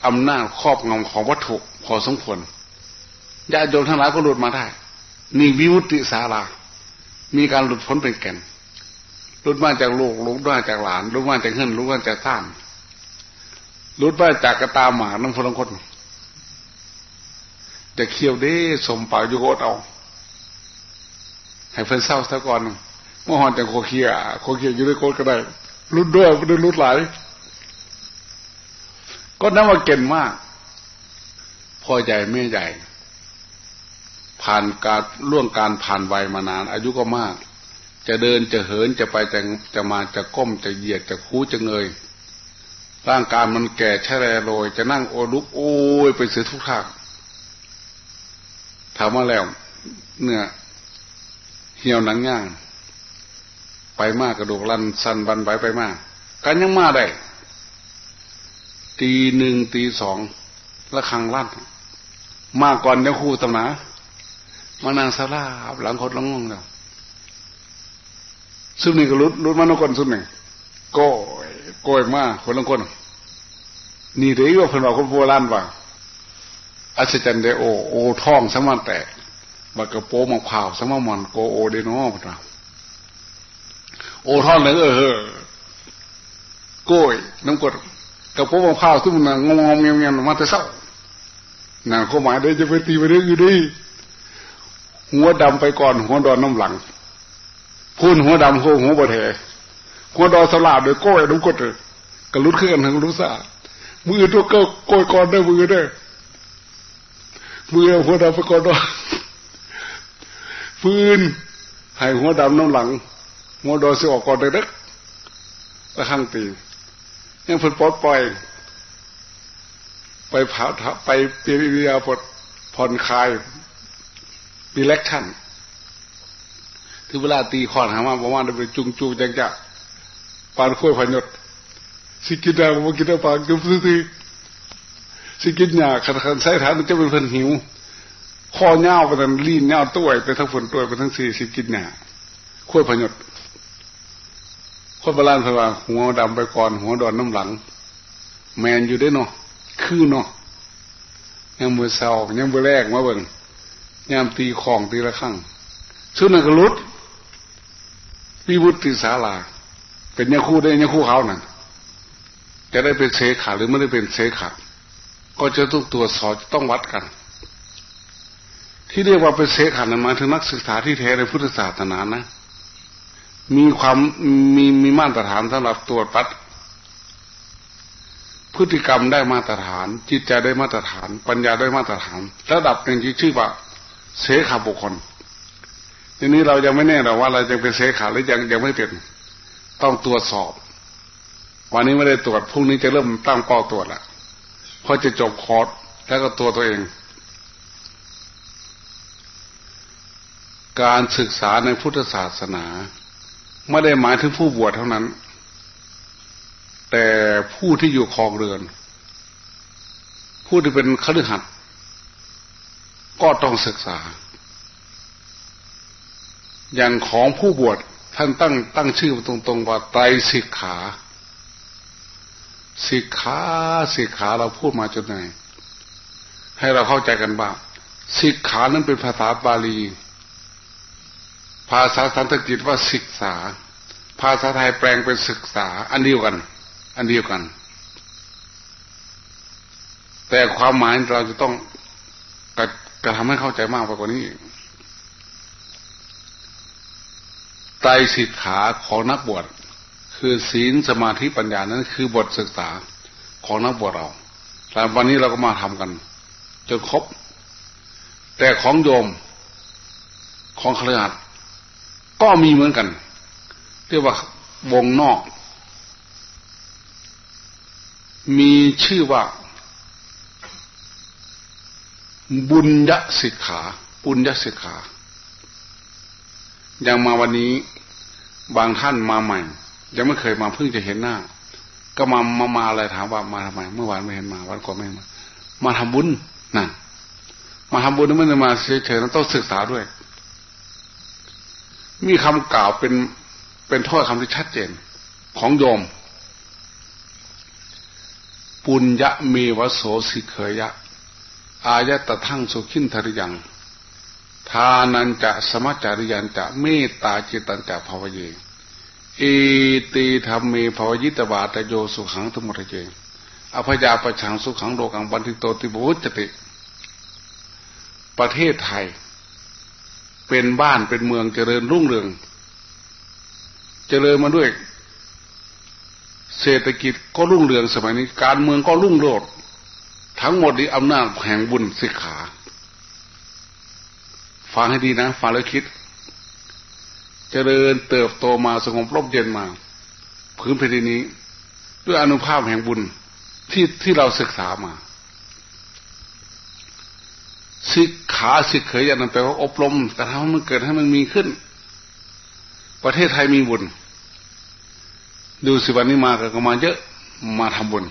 อำนาจครอบงำของวัตถุพอสมควรญาติโยมทั้งหลายก็หลุดมาได้นี่วิมุติสารามีการหลุดพ้นเป็นแก่นหลุดมาจากลูกหลุดมาจากหลานหลุดมาจากเงินหลุดมาจากท่านหลุดมาจากกระตาหมาน้ำพลังคนจะเคียวด้สมปายุโกตเอาให้เพิ่นเศร้าซะก่อนเมื่อหอนจากโคเคียโคเคียอยู่ในโคตก็ได้รุดด้วยไม่ได้รุดหลาย ก็นับว่าเก่งมากพ่อใหญ่แม่ใหญ่ ผ่านการล่วงการผ่านวัยมานาน อายุก็มาก จะเดินจะเหินจะไปจะจะมาจะก้มจะเหยียดจะคู้จะเงย ร่างกายมันแก่ช่แรโรย จะนั่งโอลุกโอ้ยไปเสียทุกท่าถามมาแล้ว เนื้อเหี่ยวหนังย่าง ไปมากกระดูกลันสันบันไปไปมากกันยังมาได้ ตีหนึ่งตีสองละครังลั่นมาก่อนยังคู่ตำหนามานั่งสลาบหลังคดหลังงงแล้วซึ่งนี่ก็รุดรุดมานคนซึ่งนี่ก็โก้ยมากคนละคนนี่เรียกว่าคนเราคนโบราณว่าอัศจรรย์เดโอโอท่องสมาแตกบักกระโปมาข่าวสมามอนโกโอเดโนพระโอท่อนเลยเออโก้ยน้ำกด กระโปมาข่าวซึ่งมันงงงเงียบเงียมาแต่เศร้าหนังข้อหมายได้จะไปตีไปเรื่องอยู่ดีหัวดำไปก่อนหัวดอนน้ำหลังพูนหัวดำหัวหัวบดเหหัวดอนสลาดโดยก้อยน้ำกดเกระลุดขึ้นกันทั้งรู้สามือตัวก็โกยก่อนได้มือได้มือหัวดำไปก่อนดอนฟืนให้หัวดำน้ำหลังหัวดอนสิออกก่อนเด็กๆแล้วข้างตี ยังฝืนปลดปล่อย ไปผาไปเปียาปดผ่อนคลายดีเลคชั่นที่เวลาตีคอนหามาบอกว่าจะไปจุงจูจังจะปานคุยพันยศสิกินได้ผมกินได้ปานจุ๊บซื้อสิกินหยาขัดขันใส่ฐานจะเป็นเพนหิวข้อเน่าไปทั้งลีนเน่าตัวไปทั้งฝนตัวไปทั้งสี่สิกินเนี่ยขั้วพยศ คนโบราณสว่าหัวดำไปก่อน หัวดอนน้ำหลัง แมนอยู่ได้เนาะคือเนาะยังมือเศร้ายังมือแรกมาเบิ่งยามตีของตีละข้างชุดนักรุดวิบุติสาลา เป็นยาคู่ได้ยาคู่เขานั่นจะได้เป็นเสขาหรือไม่ได้เป็นเสขาก็จะต้องตรวจสอบต้องวัดกัน ที่เรียกว่าเป็นเสขานั้นมาถึงนักศึกษาที่แท้ในพุทธศาสนานะ มีความมีมีมาตรฐานสำหรับตรวจปัดพฤติกรรมได้มาตรฐาน จิตใจได้มาตรฐาน ปัญญาได้มาตรฐาน ระดับหนึ่งที่ชื่อว่าเสขาบุคคลทีนี้เรายังไม่แน่หรอกว่าเราจะเป็นเสขาหรือยังยังไม่เป็นต้องตรวจสอบ วันนี้ไม่ได้ตรวจพรุ่งนี้จะเริ่มตั้งเป้าตรวจละพอจะจบคอร์สแล้วก็ตัวตัวเอง การศึกษาในพุทธศาสนา ไม่ได้หมายถึงผู้บวชเท่านั้น แต่ผู้ที่อยู่คลองเรือน ผู้ที่เป็นคฤหัสถ์ก็ต้องศึกษา อย่างของผู้บวชท่านตั้งตั้งชื่อตรงๆว่าไตรสิกขาสิกขาสิกขาเราพูดมาจนไหนให้เราเข้าใจกันบ้างสิกขานั้นเป็นภาษาบาลี ภาษาสันสกฤตว่าศึกษา ภาษาไทยแปลงเป็นศึกษา อันเดียวกัน อันเดียวกัน แต่ความหมายเราจะต้องกระกระทำให้เข้าใจมากกว่านี้ไตรสิกขาของนักบวชคือศีลสมาธิปัญญานั้น คือบทศึกษาของนักบวชเราแต่วันนี้เราก็มาทำกันจนครบ แต่ของโยมของเครือขัด ก็มีเหมือนกัน เรียกว่าวงนอก มีชื่อว่า บุญยสิกขาบุญยสิกขาอย่างมาวันนี้บางท่านมาใหม่ ยังไม่เคยมาเพิ่งจะเห็นหน้า ก็มามามาอะไรถามว่ามาทำไม เมื่อวานไม่เห็นมาวันก่อนไม่มา มาทำบุญนั่นมาทำบุญไม่ได้มาเฉยๆต้องศึกษาด้วย มีคำกล่าวเป็นเป็นถ้อยคำที่ชัดเจนของโยม ปุญญะมีวโสสิเคยะ อายะตะทั้งสุขินทริยัง ทานันจะสมจาริยันจะเมตตาจิตันจะภาวเยอีตีธรรมเมภวยิตบาตโยสุขังทุมรเจอภยาประชังสุขังโลกังบันทิโตติบุจติ ประเทศไทย เป็นบ้านเป็นเมืองเจริญรุ่งเรือง เจริญมาด้วย เศรษฐกิจก็รุ่งเรืองสมัยนี้ การเมืองก็รุ่งโรจน์ทั้งหมดนี้อำนาจแห่งบุญสิกขาฟังให้ดีนะฟังแล้วคิด เจริญเติบโตมาสงบร่มเย็นมา พื้นแผ่นดินนี้ ด้วยอนุภาพแห่งบุญที่ที่เราศึกษามาสิก ขาสิกเขยยันแปลว่าอบรมกระทำให้มันเกิดให้มันมีขึ้น ประเทศไทยมีบุญ ดูสิวันนี้มาก็มาเยอะมาทำบุญ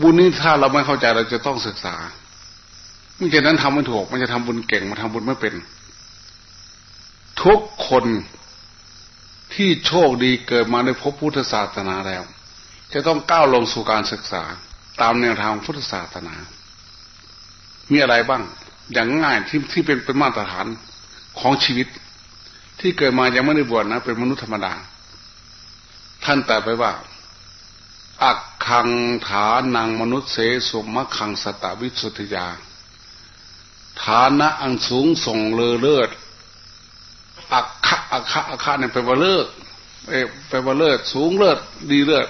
บุญนี้ถ้าเราไม่เข้าใจเราจะต้องศึกษาไม่ใช่นั้นทำไม่ถูก มันจะทำบุญเก่งมาทำบุญไม่เป็น ทุกคนที่โชคดีเกิดมาในพบพุทธศาสนาแล้ว จะต้องก้าวลงสู่การศึกษาตามแนวทางพุทธศาสนา มีอะไรบ้าง อย่างง่ายที่ที่เป็นเป็นมาตรฐานของชีวิต ที่เกิดมายังไม่ได้บวชนะ เป็นมนุษย์ธรรมดา ท่านแต่ไปว่า อักขังฐานังมนุษย์เสสุมะขังสตวิสุทธิยา ฐานะอันสูงส่งเลอเลิศอักขะอักขะอักขะเนี่ยแปลว่าเลิศเอแปลว่าเลิศสูงเลิศดีเลิศ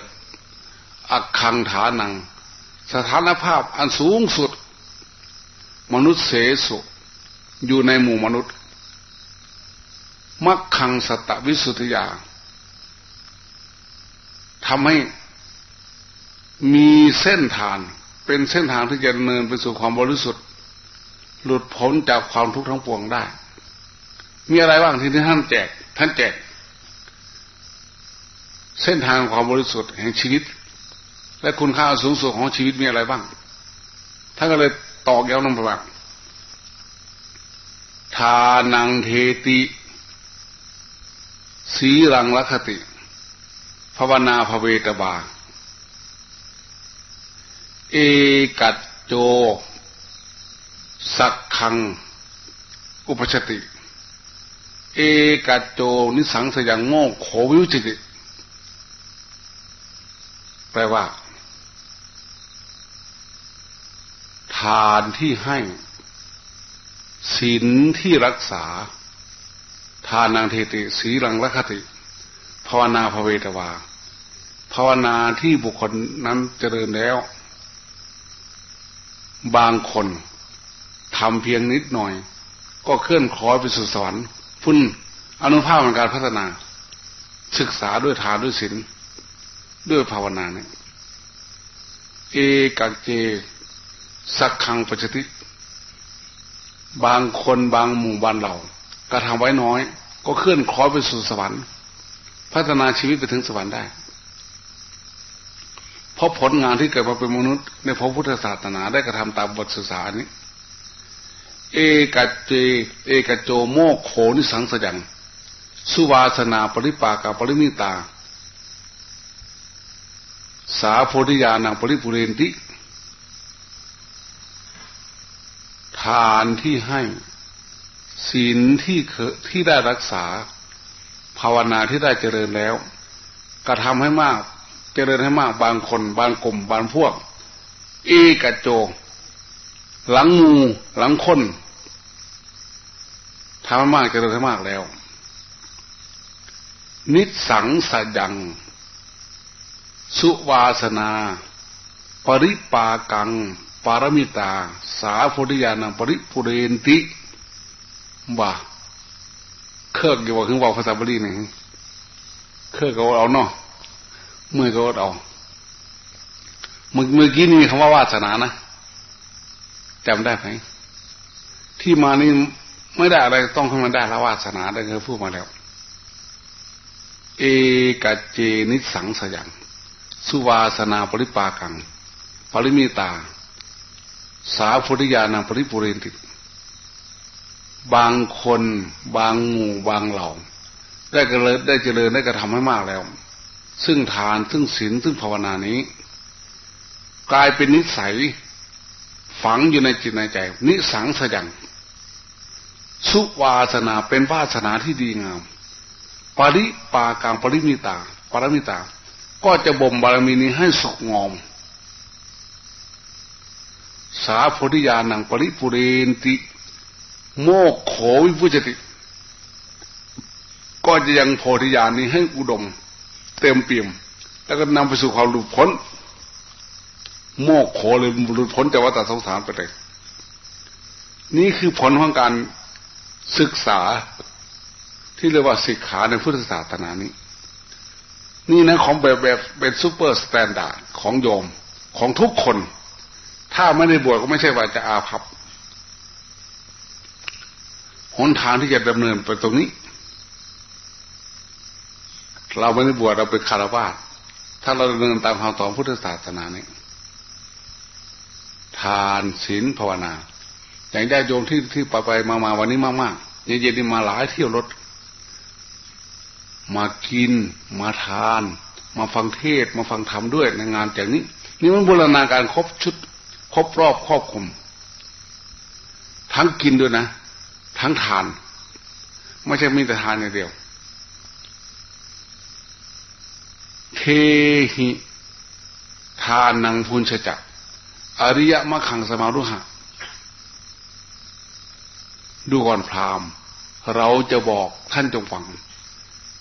อักขังฐานัง สถานภาพอันสูงสุด มนุษย์เสสุอยู่ในหมู่มนุษย์มักขังสตวิสุทธิยาทำให้มีเส้นทางเป็นเส้นทางที่จะดำเนินไปสู่ความบริสุทธิ์ หลุดพ้นจากความทุกข์ทั้งปวงได้ มีอะไรบ้างที่ท่านแจก ท่านแจก เส้นทางความบริสุทธิ์แห่งชีวิต และคุณค่าสูงสุดของชีวิตมีอะไรบ้างท่านก็เลย ตอกย้าลงไปว่าทานังเทติสีรังลัคติภาวนาภเวตบา เอกัจโจ สักขัง อุปชติ เอกัจโจนิสังสยังโงโขวิวจิติ แปลว่า ทานที่ให้ศีลที่รักษา ทานังเทติสีรังรัคติภาวนาภเวตวาภาวนาที่บุคคลนั้นเจริญแล้ว บางคนทำเพียงนิดหน่อย ก็เคลื่อนคล้อยไปสู่สวรรค์พุ่นอนุภาพของการพัฒนา ศึกษาด้วยทานด้วยศีลด้วยภาวนาเนี่ยเอกัเจ สักขังปัจจิบางคนบางหมู่บ้านเรากระทำไว้น้อย ก็เคลื่อนคล้อยไปสู่สวรรค์ พัฒนาชีวิตไปถึงสวรรค์ได้ เพราะผลงานที่เกิดมาเป็นมนุษย์ ในพระพุทธศาสนาได้กระทำตามบทศึกษานี้ เอกเจ เอกโจโมโขนิสังสยัง สุวาสนาปริปากาปริมิตา สาโพธิญาณังปริปุเรนติ ทานที่ให้ศีลที่เคที่ได้รักษา ภาวนาที่ได้เจริญแล้วกระทำให้มากเจริญให้มากบางคน บางกลุ่ม บางพวกเอกโจหลังงูหลังคนทำให้มากเจริญให้มากแล้ว นิสังสยัง สุวาสนา ปริปากัง ปารมิตา สาโพธิยานังปริปุเรนติบ่าเครือกอยู่ว่าคือว่าภาษาบาลีนี่เครือกก็เอาเนาะเมื่อก็เอาเมื่อเมื่อกี้นี่คำว่าวาสนานะจำได้ไหมที่มานี่ไม่ได้อะไรต้องให้มันได้ละวาสนาได้เคยพูดมาแล้ว เอกเจนิสังสยังสุวาสนาปริปากัง ปริมิตา สาพุทธิญาณปริปุเรนติ บางคนบางหมู่บางเหล่า ได้กระเลิศได้เจริญได้กระทำให้มากแล้ว ซึ่งทานซึ่งศีลซึ่งภาวนานี้ กลายเป็นนิสัย ฝังอยู่ในจิตในใจ นิสังสยัง สุวาสนาเป็นวาสนาที่ดีงาม ปริปากางปริมิตา ปรมิตา ก็จะบ่มบารมีนี้ให้สุกงอม สาโพธิญาณังปริปุเรนติ โมกโขวิพุจติ ก็จะยังโพธิญาณนี้ให้อุดม เต็มเปี่ยม แล้วก็นำไปสู่ความหลุดพ้น โมกโขเลยหลุดพ้นจากวัฏสงสารไปเลยนี่คือผลของการศึกษาที่เรียกว่าศิกขาในพุทธศาสนานี้ นี่นะของแบบแบบเป็น super standard ของโยมของทุกคน ถ้าไม่ได้บวชก็ไม่ใช่ว่าจะอาภัพหนทางที่จะดำเนินไปตรงนี้ เราไม่ได้บวชเราเป็นฆราวาสถ้าเราดำเนินตามคำสอนพุทธศาสนาเนี้ทานศีลภาวนา อย่างญาติโยมที่ที่ไปไปมามาวันนี้มากๆเย็นๆนี่มาหลายเที่ยวรถ มากิน มาทาน มาฟังเทศ มาฟังธรรมด้วยในงานอย่างนี้ นี่มันบูรณาการครบชุด ครบรอบครอบคุม ทั้งกินด้วยนะ ทั้งทาน ไม่ใช่มีแต่ทานอย่างเดียวเทหิทานังพุนชจักอริยมะขังสมารุหะ ดูก่อนพรามเราจะบอกท่านจงฟัง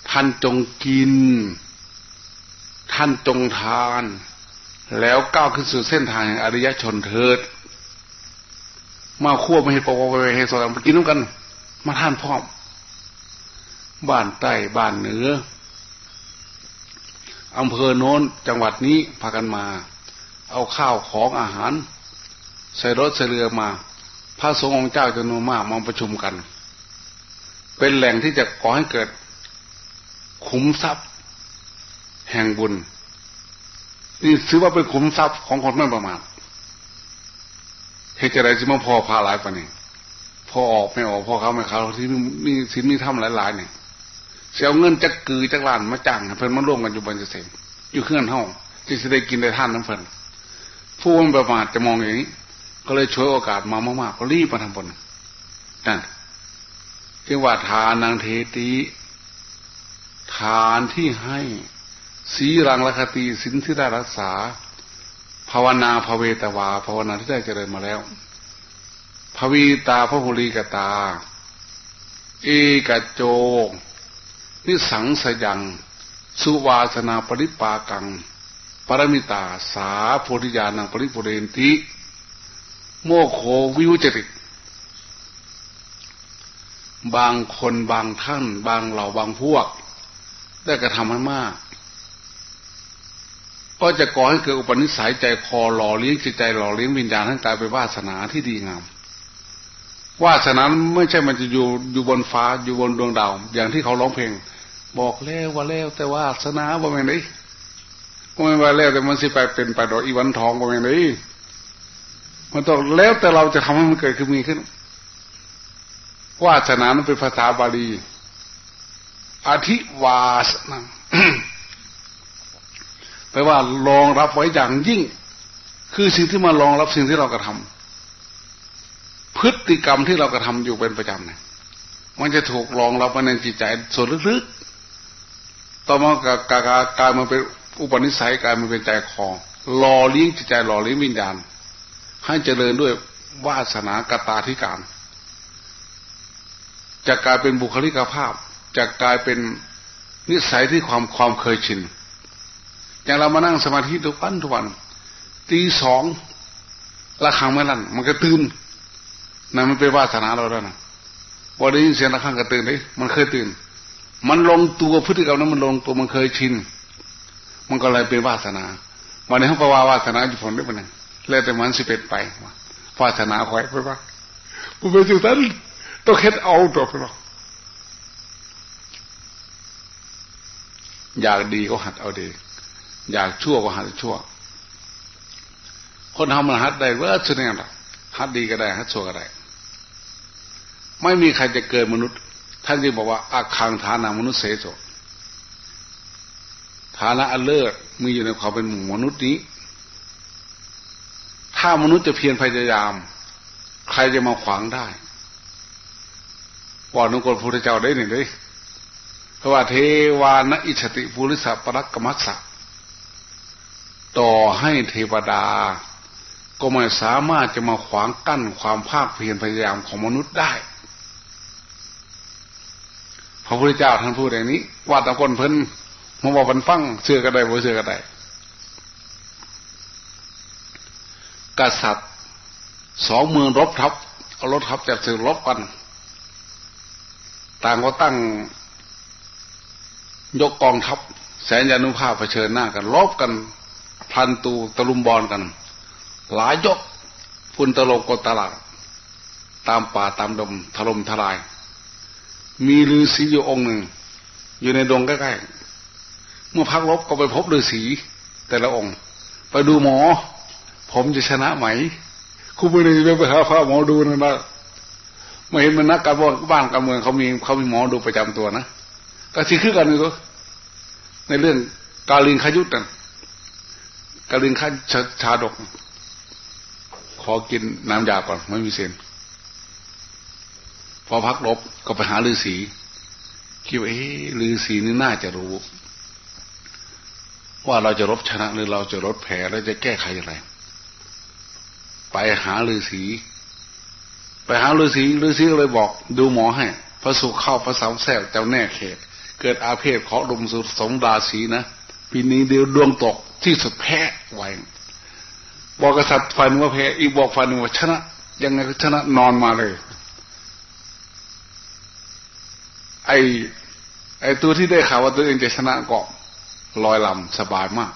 ท่านจงกิน ท่านจงทาน แล้วก้าวขึ้นสู่เส้นทางแห่งอริยชนเถิด มาควบมาเห็นปกไปเห็นสอนมากินน้ำกัน มาท่านพร้อม บ้านใต้บ้านเหนืออำเภอโน้นจังหวัดนี้พากันมา เอาข้าวของอาหาร ใส่รถใส่เรือมา พระสงฆ์องค์เจ้าจำนวนมากมาประชุมกัน เป็นแหล่งที่จะก่อให้เกิด ขุมทรัพย์ แห่งบุญ นี่ถือว่าเป็นขุมทรัพย์ของคนไม่ประมาทเหตุไรจะมาพอพาหลายปะนี่พอออกไม่ออกพอเขาไม่เขาที่มีสินมีทำหลายๆเนี่ยเสียเงินจักกือจักลานมาจ้างเพิ่นมาร่วมกันอยู่บนเสงอยู่เคลื่อนห้องที่จะได้กินได้ท่านน้ำเพิ่นผู้มันประมาทจะมองอย่างนี้ ก็เลยช่วยโอกาสมามากๆก็รีบมาทำบนนั่นจึงว่าทานังเทติ ทานที่ให้ สีรังละคตีสินที่ได้รักษา ภาวนาภเวตวา ภาวนาที่ได้เจริญมาแล้วภวีตาพระภูริกตา เอกโจ นิสังสยัง สุวาสนาปริปากัง ปรมิตาสาโพธิญาณังปริปุเรนติ โมโควิวจติ บางคนบางท่าน บางเหล่าบางพวก ได้กระทำให้มาก ก็จะก่อให้เกิดอุปนิสัยใจคอหล่อเลี้ยงจิตใจหล่อเลี้ยงวิญญาณทั้งกายไปวาสนาที่ดีงามวาสนาไม่ใช่มันจะอยู่อยู่บนฟ้าอยู่บนดวงดาว อย่างที่เขาร้องเพลง บอกแล้วว่าแล้วแต่วาสนาบ่แม่นได้ก็ไม่ว่าแล้วแต่มันสิไปเป็นไปดอกอีวันทองบ่แม่นได้มันต้องแล้วแต่เราจะทำให้มันเกิดขึ้นมีขึ้นวาสนานั้นเป็นภาษาบาลีอธิวาสนา แปลว่ารองรับไว้อย่างยิ่ง คือสิ่งที่มารองรับสิ่งที่เรากระทำพฤติกรรมที่เรากระทาอยู่เป็นประจำเนี่ยมันจะถูกรองรับมาในจิตใจส่วนลึกๆ ต่อมากากากายมันเป็นอุปนิสัยกายมันเป็นใจคอหล่อเลี้ยงจิตใจหล่อเลี้ยงวิญญาณ ให้เจริญด้วยวาสนากตาธิการจะกลายเป็นบุคลิกภาพจะกลายเป็นนิสัยที่ความความเคยชิน อย่างเรามานั่งสมาธิทุกวันทุกวันตีสองละครังไม่ลั่นมันก็ตื่นนั่นมันเป็นวาสนาเราแล้วนะพอได้ยินเสียงระฆังกระตื่นเลยมันเคยตื่น มันลงตัวพฤติกรรมนั้นมันลงตัวมันเคยชิน มันก็เลยเป็นวาสนาวันนี้เขาบอกว่าวาสนาอยู่ผลได้ปะเนี่ยแล้วแต่มันสิเป็นไปวาสนาคอยไปว่าผมไปจุดนั้นต้องเค็ดเอาตัวเราอยากดีก็หัดเอาดี อยากชั่วก็หัดชั่ว คนทำมันหัดได้เว่าสุดเนี่ยหัดดีก็ได้หัดชั่วก็ได้ ไม่มีใครจะเกิดมนุษย์ ท่านจึงบอกว่าอาคังฐานามนุษย์เสโสฐานะอันเลิศมีอยู่ในความเป็นมนุษย์นี้ ถ้ามนุษย์จะเพียรพยายาม ใครจะมาขวางได้บอกนุกรพระพุทธเจ้าได้หนึ่งเลยเพราะว่าเทวานอิชติภูริสัปรักกมัสสะ ต่อให้เทวดา ก็ไม่สามารถจะมาขวางกั้นความภาคเพียรพยายามของมนุษย์ได้ พระพุทธเจ้าท่านพูดอย่างนี้ ว่าตะคนเพิ่นมาบอกมันฟังเชื่อก็ได้บ่เชื่อก็ได้กษัตริย์สองเมืองรบทับเอารถทับจากสือรบกัน ต่างก็ตั้ง ยกกองทัพแสนยานุภาพเผชิญหน้ากันลบกัน พันตูตะลุมบอลกัน หลายยกพุ่นตลกกตลาดตามป่าตามดมถล่มทลาย มีฤาษีอยู่องค์หนึ่ง อยู่ในดงใกล้ๆ เมื่อพักลบก็ไปพบฤาษีแต่ละองค์ ไปดูหมอ ผมจะชนะไหม คุณไม่ได้ไปหาพระหมอดูนะนะไม่เห็นมันนักการบ้านการเมืองเขามีเขามีหมอดูประจำตัวนะก็ที่คือกันนี่ก็ในเรื่องการลินขยุตนะ กาลินขชาดก ขอกินน้ำยาก่อน ไม่มีเส้นพอพักลบก็ไปหาฤาษีคิดว่าเอ๊ฤาษีนี่น่าจะรู้ ว่าเราจะรบชนะหรือเราจะลดแผลแล้วจะแก้ไขอย่างไร ไปหาฤาษีไปหาฤาษีฤาษีก็เลยบอก ดูหมอให้พระสุขเข้าพระสาวแสบเจ้าแน่เขต เกิดอาเพศเคาะลมสุสงราศีนะ ปีนี้เดียวดวงตกที่สุดแพ้ไว้บอกกษัตริย์ฝ่ายหนึ่งว่าแพ้อีกบอกฝ่ายหนึ่งว่าชนะ ยังไงก็ชนะนอนมาเลย ไอไอตัวที่ได้ข่าวว่าตัวเองจะชนะก็ลอยลำสบายมาก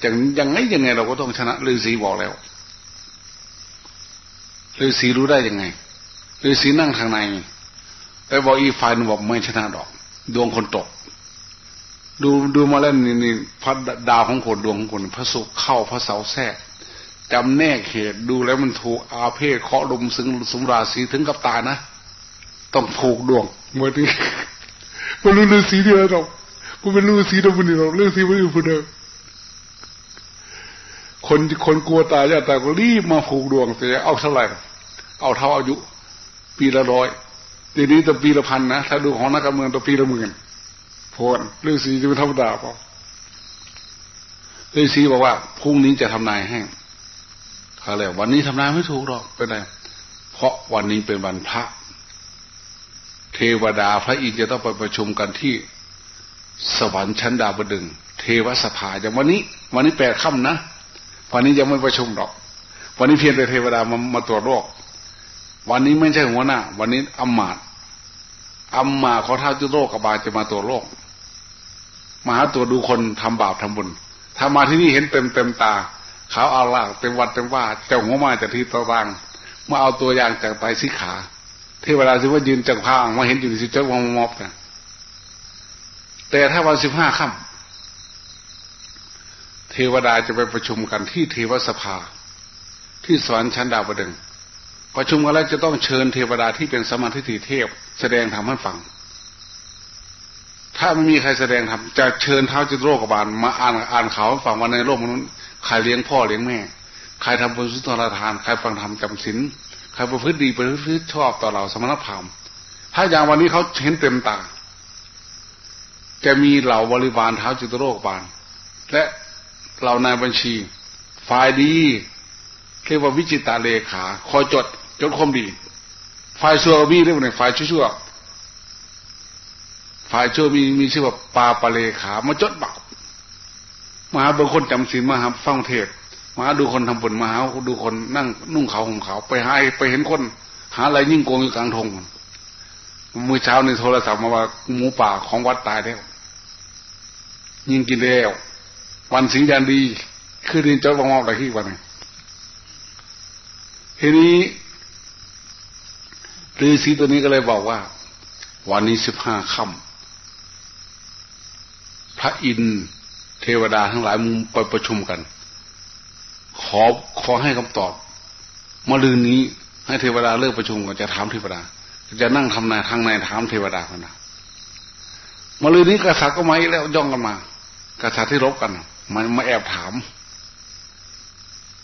อย่างยังไงยังไง เราก็ต้องชนะฤาษีบอกแล้วฤาษีรู้ได้ยังไงฤาษีนั่งทางในแต่บอกอีฝ่ายนึงบอกไม่ชนะดอก ดวงคนตก ดูดูมาแล้วนี่นี่พระดาวของคนดวงของคนพระศุกร์เข้าพระเสาแทรกจำแนกเหตุดูแล้วมันถูกอาเพศเคาะลมซึ่งสมราศีถึงกับตายนะ ต้องผูกดวงเมื่อนี้มันรู้ฤาษีเดียวหรอกมันเป็นฤาษีเดียวมันนี่หรอกฤาษีไม่อยู่คนเดียวคนคนกลัวตายญาติตายก็รีบมาผูกดวงจะเอาเท่าไหร่เอาเท่าอายุ ปีละร้อยทีนี้ตัวปีละพันนะถ้าดูของนักการเมืองตัวปีละหมื่น พนฤาษีจะเป็นธรรมดาเปล่าฤาษีบอกว่าพรุ่งนี้จะทำนายให้เขาเลยวันนี้ทำนายไม่ถูกหรอกเป็นไรเพราะวันนี้เป็นวันพระ เทวดาพระอินทร์จะต้องไปประชุมกันที่ สวรรค์ชั้นดาวดึงเทวสภาอย่างวันนี้ วันนี้แปดค่ำนะวันนี้ยังไม่ประชุมหรอก วันนี้เพียงแต่เทวดามามาตรวจโรควันนี้ไม่ใช่หัวหน้า วันนี้อำมมาตอำมมาเขาท้าจุโรคกบาลจะมาตรวจโรค มาหาตัวดูคนทำบาปทำบุญถ้ามาที่นี่เห็นเต็มเต็มตาเขาเอาล่างเต็มวัดเต็มว่าเจ้าหัวมาจากที่ตารางมาเอาตัวอย่างจากไตสิขาเทวดาสิว่ายืนจากพ้ามาเห็นอยู่ในสิจ้าวงมอบกันแต่ถ้าวันสิบห้าค่ำเทวดาจะไปประชุมกันที่เทวสภา ที่สวรรค์ชั้นดาวประดึงประชุมกันแล้วจะต้องเชิญเทวดาที่เป็นสมาธิเทพ แสดงธรรมให้ฟัง ถ้าไม่มีใครแสดงธรรมจะเชิญเท้าจิตโรกบาลมาอ่านอ่านข่าวฟังว่าในโลกมนุษย์ใครเลี้ยงพ่อเลี้ยงแม่ ใครทำบุญสุนทรทาน ใครฟังธรรมจำศีลใครประพฤติดีประพฤติชอบต่อเราสมณพราหมณ์ถ้าอย่างวันนี้เขาเห็นเต็มตา จะมีเหล่าบริวารเท้าจิตโรกบาล และเหล่านายบัญชี ฝ่ายดีเรียกว่าวิจิตาเลขา คอยจดจดความดี ฝ่ายชั่วมีเรียกว่าฝ่ายชั่ว ฝ่ายชั่วมีมีชื่อว่าปาปเลขามาจดบาปมาหาบางคนจำศีลมาหาฟังเทศมาดูคนทำบุญมาหาดูคนนั่งนุ่งขาวห่มขาวไปหาไปเห็นคน หาอะไรยิ่งโกงอยู่กลางทงมือเช้าในโทรศัพท์มาว่าหมูป่าของวัดตายแล้วยิ่งกินแล้ววันสิงยันดีคือดินเจ้าบางมอกอะไรที่วันนี้ทีนี้ฤาษีตัวนี้ก็เลยบอกว่า วันนี้สิบห้าค่ำ พระอินทร์เทวดาทั้งหลายมุมไปประชุมกัน ขอขอให้คำตอบมาลืนนี้ให้เทวดาเลิกประชุมก่อนจะถามเทวดา จะนั่งทำนายทางในถามเทวดาคนนะมาลืนนี้กษัตริย์ก็มาแล้วย่องกันมากษัตริย์ที่รบกัน มันมาแอบถาม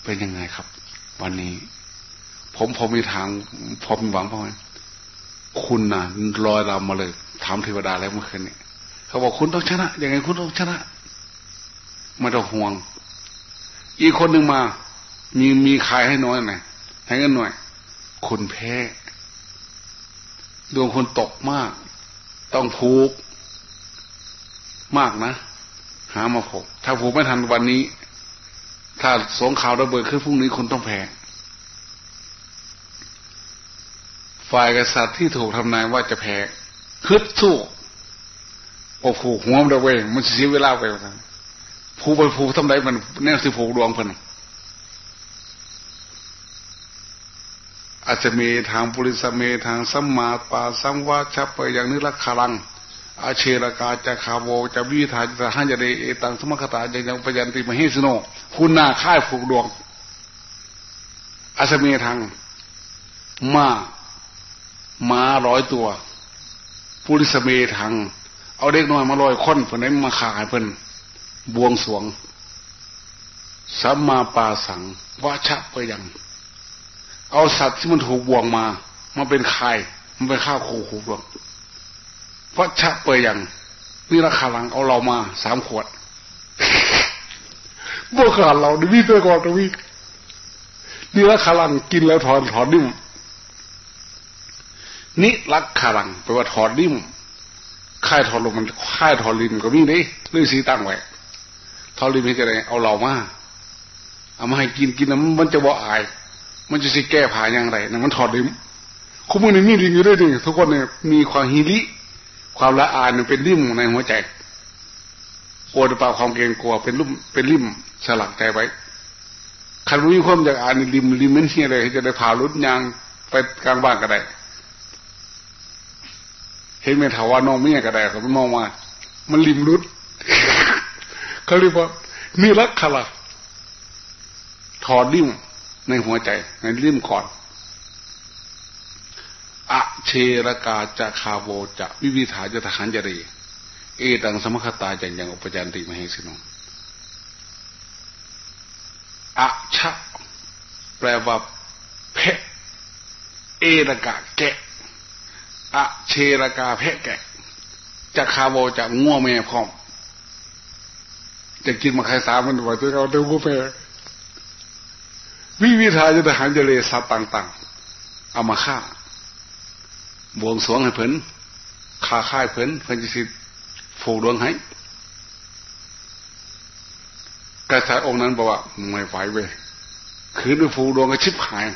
เป็นยังไงครับ วันนี้ ผมผมมีทางผมมีหวังเพราะคุณนะ่ะลอยลำมาเลย ถามเทวดาแล้วเมื่อคืนนี้ เขาบอกคุณต้องชนะยังไงคุณต้องชนะไม่ต้องห่วง อีกคนหนึ่งมา มีมีขายให้น้อยหน่อยให้เงินหน่อยคุณแพ้ดวงคนตกมาก ต้องผูก มากนะหามาผูกถ้าผูกไม่ทันวันนี้ ถ้าสงข่าวระเบิดขึ้นพรุ่งนี้คุณต้องแพ้ฝ่ายกษัตริย์ที่ถูกทำนายว่าจะแพ้คึดสู้ โอ้ผูกหัวมันเลยมันเสียเวลาไปผูกไปผูกทำไรมันแน่สิผูกดวงพันอาจจะมีทางปุริสเมทางสัมมาปาสัมวาชัไปอย่างนี้ละคารังอาเชรกาจะคาโวจะวิทาจะหันจะเดเอตังสมคตาจะยังปยันติมหิสโน คุณนาค่ายผูกดวงอาจจะมีทางมาม้าร้อยตัวปุริสเมทาง เอาเด็กน้อยมาลอยค้นเพื่อนมาขายเพื่อนบวงสวงสัมมาปาสังวาชะไปยัง เอาสัตว์ที่มันถูกบวงมามาเป็นไข่มันเป็นข้าวโคคูดวงวาชะไปยังนี่ราคาหลังเอาเรามาสามขวดบวกขาดเราดิวิตัวก่อนดิวินี่ราคาหลังกินแล้วถอนถอนดิ้มนี่รักขาลังแปลว่าถอนดิ้ม ค่ายถอนลมมันค่ายถอนลินก็มีดิฤาษีตั้งไว้ทอริมิจะไรเอาเรามาเอามาให้กินกินแล้วมันจะบ่อาย มันจะสิแก้ผาอย่างไรนั่นมันถอดลิมคุณมือนี่มีลิงอยู่ด้วยดิทุกคนเนี่ยมีความฮิริความละอายมันเป็นริมในหัวใจโอดเปล่าความเกรงกลัวเป็นรุ่มเป็นริมสลักใจไว้คันรู้ความจากอ่านริมริมมันเฮียอะไรจะได้พารุ่นยางไปกลางบ้านก็ได้ ห็นเมถาวาน้องเมียก็ได้เขาไม่มองว่ามันริมรุดเขาเรียกว่านี่รักขละถถอดริมในหัวใจ ในริมก่อนอะเชรกาจะคาโวจะวิวิถาจะทหารจรีเอตังสมคตาจังยังอุปจันติมเหสินงอะชะ แปลว่าเพะเอรกาแกะ อะเชรกาเพะแกะจะคาโวจะง่วแม่พร้อมจะกินมาใครสามมันบอกตัวเราเดี๋ยวกูไปวิวิทาจะทหารจะเลสัตต่าง ๆ เอามาฆ่า บวงสวงให้เพิ่นคาค่ายเพิ่นเพิ่นจะสิผูกดวงให้กษัตริย์องค์นั้นบอกว่าไม่ไหวเว้ยคืนไปผูกดวงก็ชิบหาย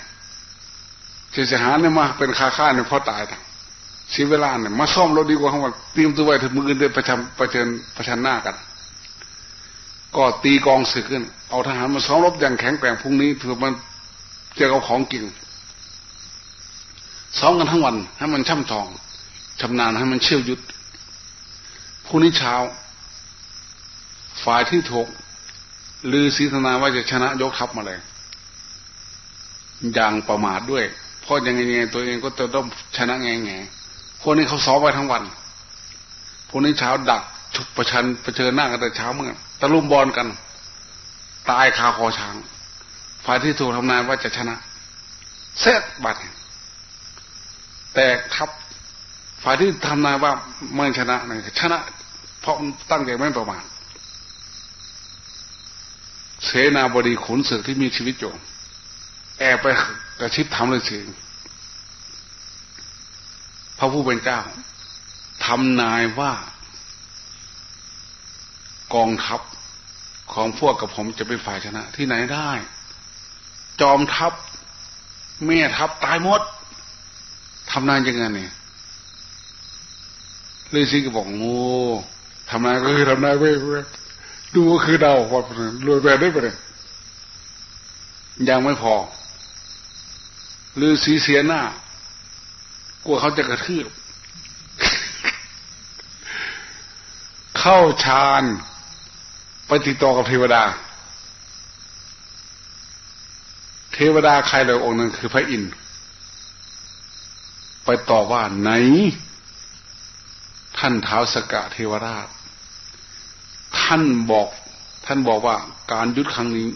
เสียหาเนี่ยมาเป็นคาค่ายเนี่ยพอตายทั้ง เสียเวลาเนี่ยมาซ่อมรถดีกว่าเขาว่าเตรียมตัวไว้ถึงมืออื่นได้ประชันประชิญประชันหน้ากัน ก็ตีกองศึกขึ้น เอาทหารมาซ้อมรบอย่างแข็งแกร่งพรุ่งนี้เพื่อมันจะเอาของกินซ้อมกันทั้งวันให้มันช่ำชองชำนาญให้มันเชี่ยวยุทธผู้นี้เช้า ฝ่ายที่ถกลือศรีธนาว่าจะชนะยกทัพมาเลยอย่างประมาทด้วย เพราะยังไงตัวเองก็จะต้องชนะแง่แง่ พวกนี้เขาซ้อมไว้ทั้งวันพวกนี้เช้าดักชุบประชันประเชิญหน้ากันแต่เช้าเมื่อตะลุมบอลกัน ตายคาคอช้างฝ่ายที่ถูกทำนายว่าจะชนะเซตบัตรแตกทับฝ่ายที่ทำนายว่าไม่ชนะนี่ยชนะ เพราะตั้งใจไม่ประมาทเสนาบดีขุนศึกที่มีชีวิตอยู่แอบไปกระชิบทำเลยสิ ระผู้เป็นเจ้าทำนายว่ากองทัพของพวกกับผมจะเป็นฝ่ายชนะ ที่ไหนได้ จอมทัพแม่ทัพตายหมดทำนานยังไงเนี่ยเลยสิก็บอกโง่ทำนายก็คือทำนายเว้ยดูก็คือเดาพอรวยแบบได้ไปเลยยังไม่พอลือสีเสียหน้า กลัวเขาจะกระทืบ เข้าฌานไปติดต่อกับเทวดา เทวดาใครเลยองค์หนึ่งคือพระอินทร์ไปตอบว่าไหน ท่านเท้าสกะเทวราช ท่านบอก ท่านบอกว่าการยุดครั้งนี้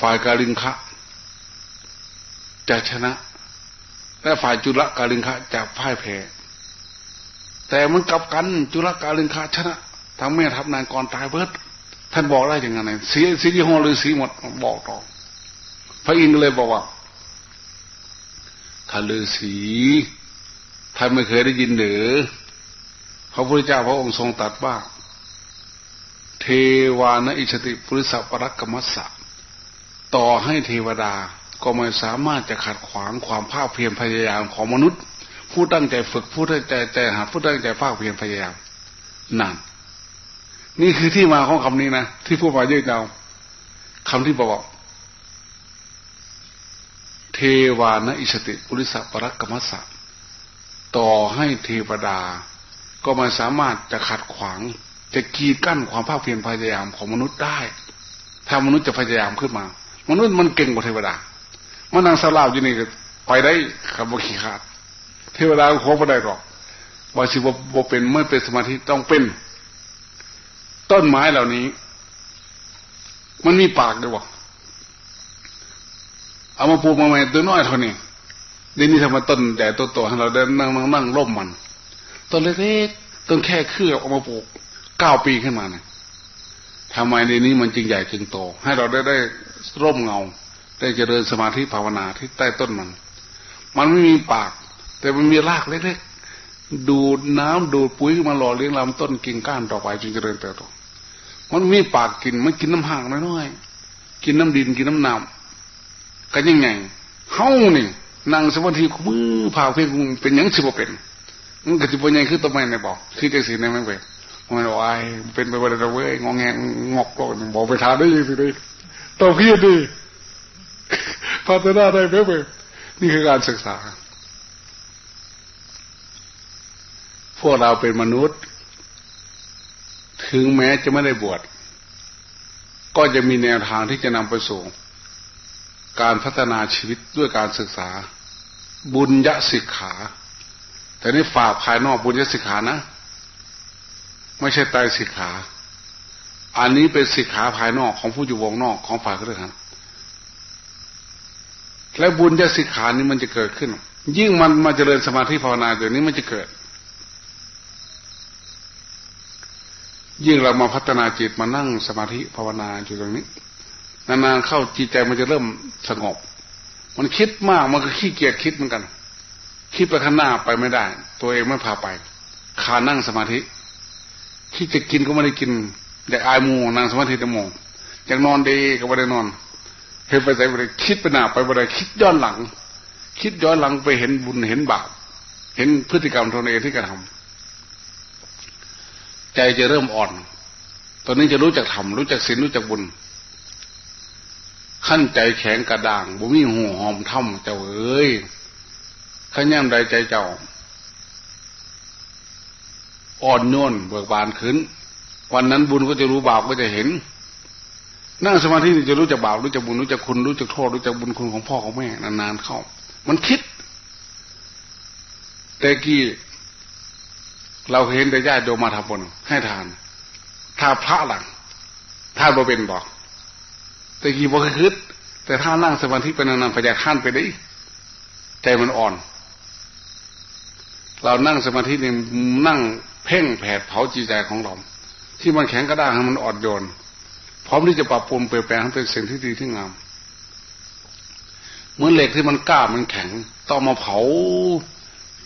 ฝ่ายกาลิงคะจะชนะ และฝ่ายจุลกาลิงคะจะพ่ายแพ้แต่มันกลับกันจุลกาลิงคะชนะทั้งแม่ทัพนายกรตายเบิดท่านบอกได้ยังไงสีสียี่ห้อหรือสีหมดบอกต่อพระอินทร์เลยบอกว่าท่านฤาษีท่านไม่เคยได้ยินหรือพระพุทธเจ้าพระองค์ทรงตรัสว่า เทวานอิชติปุริสปรักกมัสสะต่อให้เทวดา ก็ไม่สามารถจะขัดขวางความภาคเพียรพยายามของมนุษย์ ผู้ตั้งใจฝึกผู้ตั้งใจใจหาผู้ตั้งใจภาคเพียรพยายามนั่นนี่คือที่มาของคำนี้นะที่พูดมาเยอะเจ้าคำที่บอก เทวานอิสติปุริสปรักกมัสสะต่อให้เทวดา ก็ไม่สามารถจะขัดขวาง จะกีดกั้นความภาคเพียรพยายามของมนุษย์ได้ ถ้ามนุษย์จะพยายามขึ้นมา มนุษย์มันเก่งกว่าเทวดา มันนางสลาวอยู่นี่ก็ไปได้ขับขี่ขาดเทวดาคงไม่ได้หรอกบาชิบโบเป็นเมื่อเป็นสมาธิต้องเป็น ต้นไม้เหล่านี้ มันมีปากด้วยวะเอามาปลูกมาใหม่ตัวน้อยเท่านี้เดี๋ยวนี้ทำมาต้นใหญ่ตัวโตให้เราได้นั่งนั่งนั่งร่มมัน ต้นเล็กๆต้นแค่เครือเอามาปลูกเก้าปีขึ้นมาเนี่ยทำไมในนี้มันจึงใหญ่จึงโต ให้เราได้ได้ร่มเงา ได้เจริญสมาธิภาวนาที่ใต้ต้นมัน มันไม่มีปาก แต่มันมีรากเล็กๆดูดน้ำดูดปุ๋ยมาหล่อเลี้ยงลำต้นกิ่งก้านต่อไปจึงเจริญเติบโตมันมีปากกินมันกินน้ำห่างน้อยๆกินน้ำดินกินน้ำน้ำกันยังไงเฮานี่นั่งสมาธิมือผ่าเพียงเป็นยังสิบเป็นมันก็จะเป็นยังคือตัวแม่ในบอกคือใจสีในไม่เป็นมันบอกไอ้เป็นไปวันเดียวเว้ยงองแงงอกก็บอกไปทานได้ยังสิได้ตัวพี่ดี พัฒนาได้ไหมเว้ยนี่คือการศึกษา พวกเราเป็นมนุษย์ ถึงแม้จะไม่ได้บวชก็จะมีแนวทางที่จะนำไปสู่การพัฒนาชีวิตด้วยการศึกษา บุญยศิกขา แต่นี่ฝากภายนอกบุญยศิกขานะ ไม่ใช่ตายศิกขา อันนี้เป็นศิกขาภายนอกของผู้อยู่วงนอกของฝ่ายเครือขัน และบุญยศิกขานี้มันจะเกิดขึ้น ยิ่งมันมาเจริญสมาธิภาวนาเดี๋ยวนี้มันจะเกิด ยิ่งเรามาพัฒนาจิตมานั่งสมาธิภาวนาอยู่ตรงนี้ นานๆเข้าจิตใจมันจะเริ่มสงบ มันคิดมากมันก็ขี้เกียจคิดเหมือนกัน คิดไปข้างหน้าไปไม่ได้ ตัวเองไม่พาไปขานั่งสมาธิที่จะกินก็ไม่ได้กินอยากอายมูนั่งสมาธิตะโมงอยากนอนดีก็ไม่ได้นอน เห็นไปใจไปคิดไปหน้าไปไปไดคิดย้อนหลัง คิดย้อนหลังไปเห็นบุญเห็นบาปเห็นพฤติกรรมตนเองที่กระทำใจจะเริ่มอ่อน ตอนนี้จะรู้จักทำรู้จักศีลรู้จักบุญ ขั้นใจแข็งกระด่างบุมีหูหอมท่ำเจ้าเอ้ยขันย่ำใดใจเจ้า อ่อนโยนเบิกบานขึ้น วันนั้นบุญก็จะรู้บาปก็จะเห็น นั่งสมาธิจะรู้จักบาปรู้จักบุญรู้จักคุณรู้จักโทษรู้จักบุญคุณของพ่อของแม่นานๆเข้า มันคิด แต่กี้เราเห็นแต่ญาติโยมมาทำบุญให้ทาน ถ้าพระหลังถ้าบ่เป็นบอก แต่กี่บ่คืดแต่ถ้านั่งสมาธิเป็นนานๆพยาขั้นไปได้ใจมันอ่อน เรานั่งสมาธินี่นั่งเพ่งแผดเผาจิตใจของเราที่มันแข็งกระด้างให้มันอ่อนโยน พร้อมที่จะปรับปรุงเปลี่ยนแปลงให้เป็นสิ่งที่ดีที่งามเหมือนเหล็กที่มันกล้ามันแข็ง ต้องมาเผา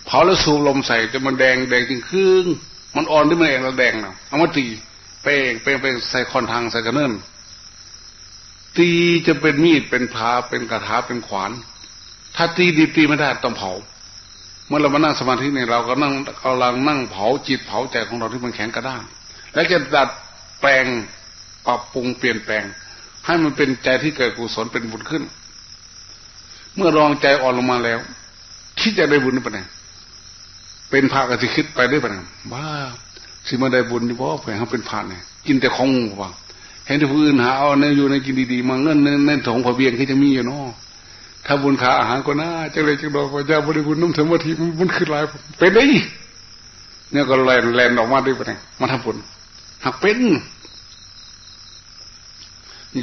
เผาแล้วสูบลมใส่จะมันแดงแดงจริงครึ่งมันอ่อนด้วยมันเองแล้วแดงเนาะเอามาตีเป้งเป้งเป้งใส่คอนทางใส่กระเนื่นตีจะเป็นมีดเป็นพาเป็นกระถาเป็นขวาน ถ้าตีดีตีไม่ได้ต้องเผา เมื่อเรามานั่งสมาธิเนี่ยเราก็นั่งกำลังนั่งเผาจิตเผาใจของเราที่มันแข็งกระด้างแล้วจะดัดแปลง ปรับปรุงเปลี่ยนแปลง ให้มันเป็นใจที่เกิดกุศลเป็นบุญขึ้น เมื่อรองใจอ่อนลงมาแล้ว คิดจะได้บุญไปไหนเป็นพระก็จะคิดไปได้ปะเนี่ยบ้าสิมาได้บุญเพราะเพื่อเขาเป็นพระเนี่ยกินแต่ของงูว่ะเห็นผู้อื่นหาเอาในอยู่ในกินดีๆมาเงินในถงผเบียงที่จะมีอยู่เนาะถ้าบุญขาอาหารก็น่าจะเลยจังดอกพระเจ้าบริบุญน้ำเถมทีมันคือลายเป็นได้เนี่ยก็แลนแลนออกมาด้วยปะเนี่ยมาทำบุญหากเป็น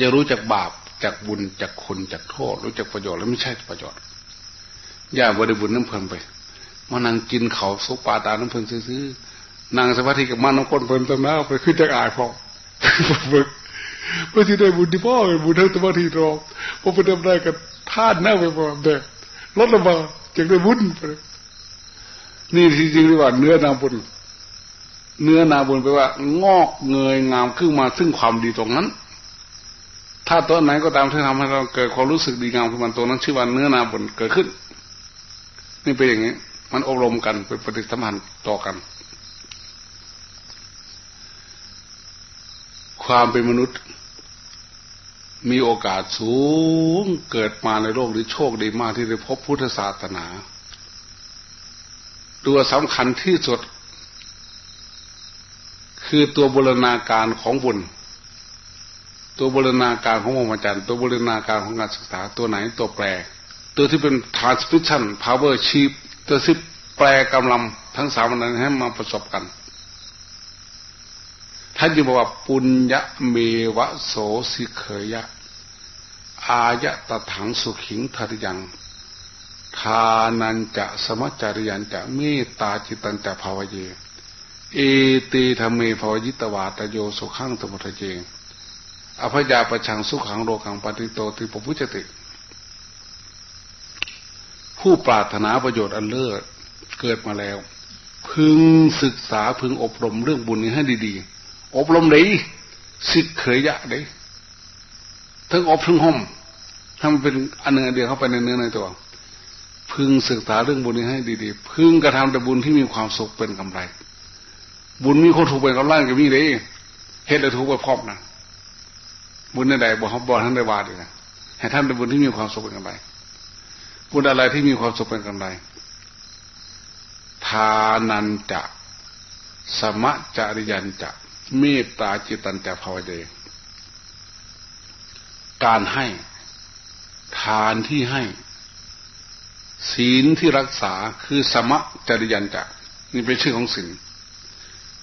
จะรู้จักบาปจากบุญจากคนจากโทษ รู้จักประโยชน์แล้วไม่ใช่ประโยชน์อย่าบริบุญน้ำเพลินไปมานั่งกินเขาสุปาตาน้ำเพลินซื้อนางสมาธิกับมันน้ำก้นเพลินตำหน้าไปขึ้นจากอายพอฝึกเพื่อที่ได้บุญที่พ่อบุญทั้งสมาธิรองพอไปทำได้กับท่านหน้าไปพอเด็กลดลงมาจึงได้บุญนี่จริงๆเรียกว่าเนื้อนาบุญเนื้อนาบุญแปลว่างอกเงยงามขึ้นมาซึ่งความดีตรงนั้น ถ้าตัวไหนก็ตามที่ทำให้เราเกิดความรู้สึกดีงามขึ้นมาตัวนั้นชื่อว่าเนื้อนาบุญเกิดขึ้น นี่เป็นอย่างนี้ มันอบรมกันเป็นปฏิสัมพันธ์ต่อกัน ความเป็นมนุษย์ มีโอกาสสูงเกิดมาในโลกนี้โชคดีมากที่ได้พบพุทธศาสนา ตัวสำคัญที่สุด คือตัวบรณาการของบุญ ตัวบรณาการของมรรจันตัวบรณาการของการศึกษาตัวไหนตัวแปร ตัวที่เป็น transmission power chip ตัวที่แปลกำลังทั้งสามนั้นให้มาประสบกันท่านจะบอกว่าปุญญะเมวะโสสิเคยะ อายะตะถังสุขิงทริยังทานันจะสมัจจริยันจะเมตตาจิตันจะภาวเย เอตีธรรมเมภาวยิตวาตโยสุขังสมุทเจ อภยาประชังสุขังโลกังปฏิโตติปพุจติ ผู้ปรารถนาประโยชน์อันเลิศเกิดมาแล้ว พึงศึกษาพึงอบรมเรื่องบุญนี้ให้ดีๆ อบรมดีสิทธิ์เคยยะดีทั้งอบทั้งห่มทำเป็นอันเนื้อเดียวเข้าไปในเนื้อในตัว พึงศึกษาเรื่องบุญนี้ให้ดีๆ พึงกระทำแต่บุญที่มีความสุขเป็นกำไร บุญมีคนถูกเป็นกำลังก็มีเลยเหตุและถูกไปพร้อมนะ บุญใดบอกเขาบอกท่านได้วาดีนะให้ท่านแต่บุญที่มีความสุขเป็นกำไรบุญอะไรที่มีความสุขเป็นกำไรทานันจะสมะจริยันจะเมตตาจิตันแต่ภาวเดการให้ทานที่ให้ ศีลที่รักษาคือสมะจริยันจะนี่เป็นชื่อของศีล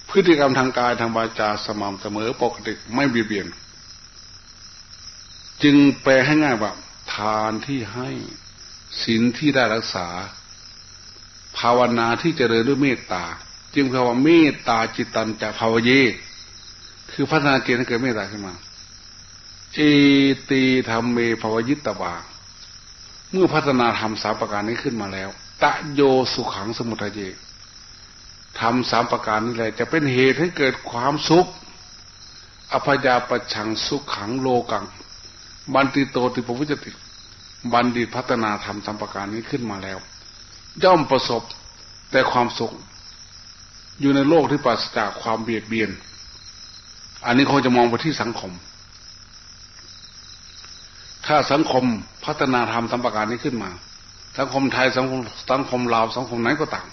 พฤติกรรมทางกายทางวาจาสม่ำเสมอปกติไม่เบียดเบียน จึงแปลให้ง่ายว่า ทานที่ให้ศีลที่ได้รักษา ภาวนาที่เจริญด้วยเมตตา จึงแปลว่าเมตตาจิตตันจะภาวเย คือพัฒนาเจตให้เกิดเมตตาขึ้นมาเอตีธรรมเมภวยิตตบา เมื่อพัฒนาธรรมสามประการนี้ขึ้นมาแล้ว ตะโยสุขังสมุทัยเยทำสามประการนี้แหละจะเป็นเหตุให้เกิดความสุขอภยาปชังสุขขังโลกัง บันติโตติปวิจติ บัณฑิตพัฒนาธรรมสามประการนี้ขึ้นมาแล้ว ย่อมประสบแต่ความสุข อยู่ในโลกที่ปราศจากความเบียดเบียน อันนี้เขาจะมองไปที่สังคม ถ้าสังคมพัฒนาธรรมสามประการนี้ขึ้นมา สังคมไทยสังคมสังคมลาวสังคมไหนก็ต่าง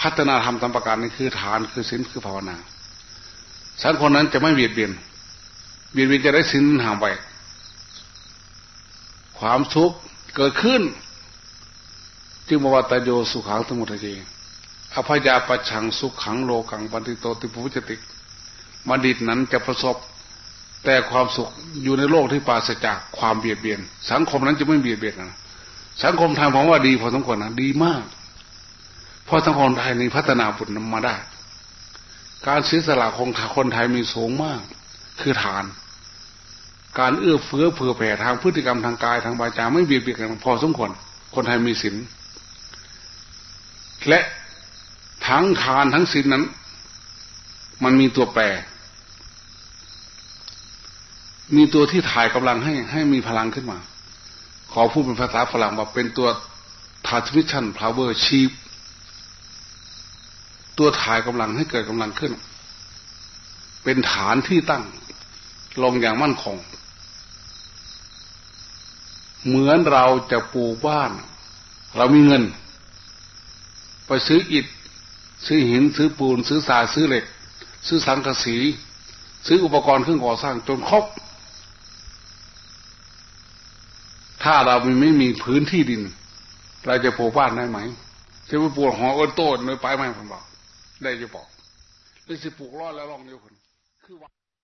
พัฒนาธรรมตามประการนี้คือฐานคือศีลคือภาวนาสังคนนั้นจะไม่เบียดเบียน เบียดเบียนจะได้ศีลห่างไป ความทุกข์เกิดขึ้นจึงบอกว่าตโยสุขังสมุทัยอภยาปชังสุขขังโลกังปฏิโตติภูจติบัณฑิตนั้นจะประสบ แต่ความสุขอยู่ในโลกที่ปราศจากความเบียดเบียน สังคมนั้นจะไม่เบียดเบียนนะสังคมทางผมว่าดีพอสมควรนะดีมากเพราะทั้งคนไทยนี้พัฒนาบุญนมาได้ การเสียสละของคนไทยมีสูงมาก คือฐาน การเอื้อเฟื้อเผื่อแผ่ทางพฤติกรรมทางกายทางวาจาไม่เบียดเบียนกันพอสมควรคนไทยมีศีลและทั้งทานทั้งศีลนั้น มันมีตัวแปร มีตัวที่ถ่ายกำลังให้ให้มีพลังขึ้นมา ขอพูดเป็นภาษาฝรั่งว่าเป็นตัว transmission power sheep ตัวถ่ายกำลังให้เกิดกำลังขึ้น เป็นฐานที่ตั้งลงอย่างมั่นคง เหมือนเราจะปลูกบ้าน เรามีเงิน ไปซื้ออิฐ ซื้อหิน ซื้อปูน ซื้อทราย ซื้อเหล็ก ซื้อสังกะสี ซื้ออุปกรณ์เครื่องก่อสร้างจนครบ ถ้าเราไม่มีพื้นที่ดิน เราจะปลูกบ้านได้ไหมจะไปปลูกหอเอินโต้นเลยไปไหมผมบอก ได้จะบอกเลยสิปลูกรอดแล้วลองเดียวคนคือว่า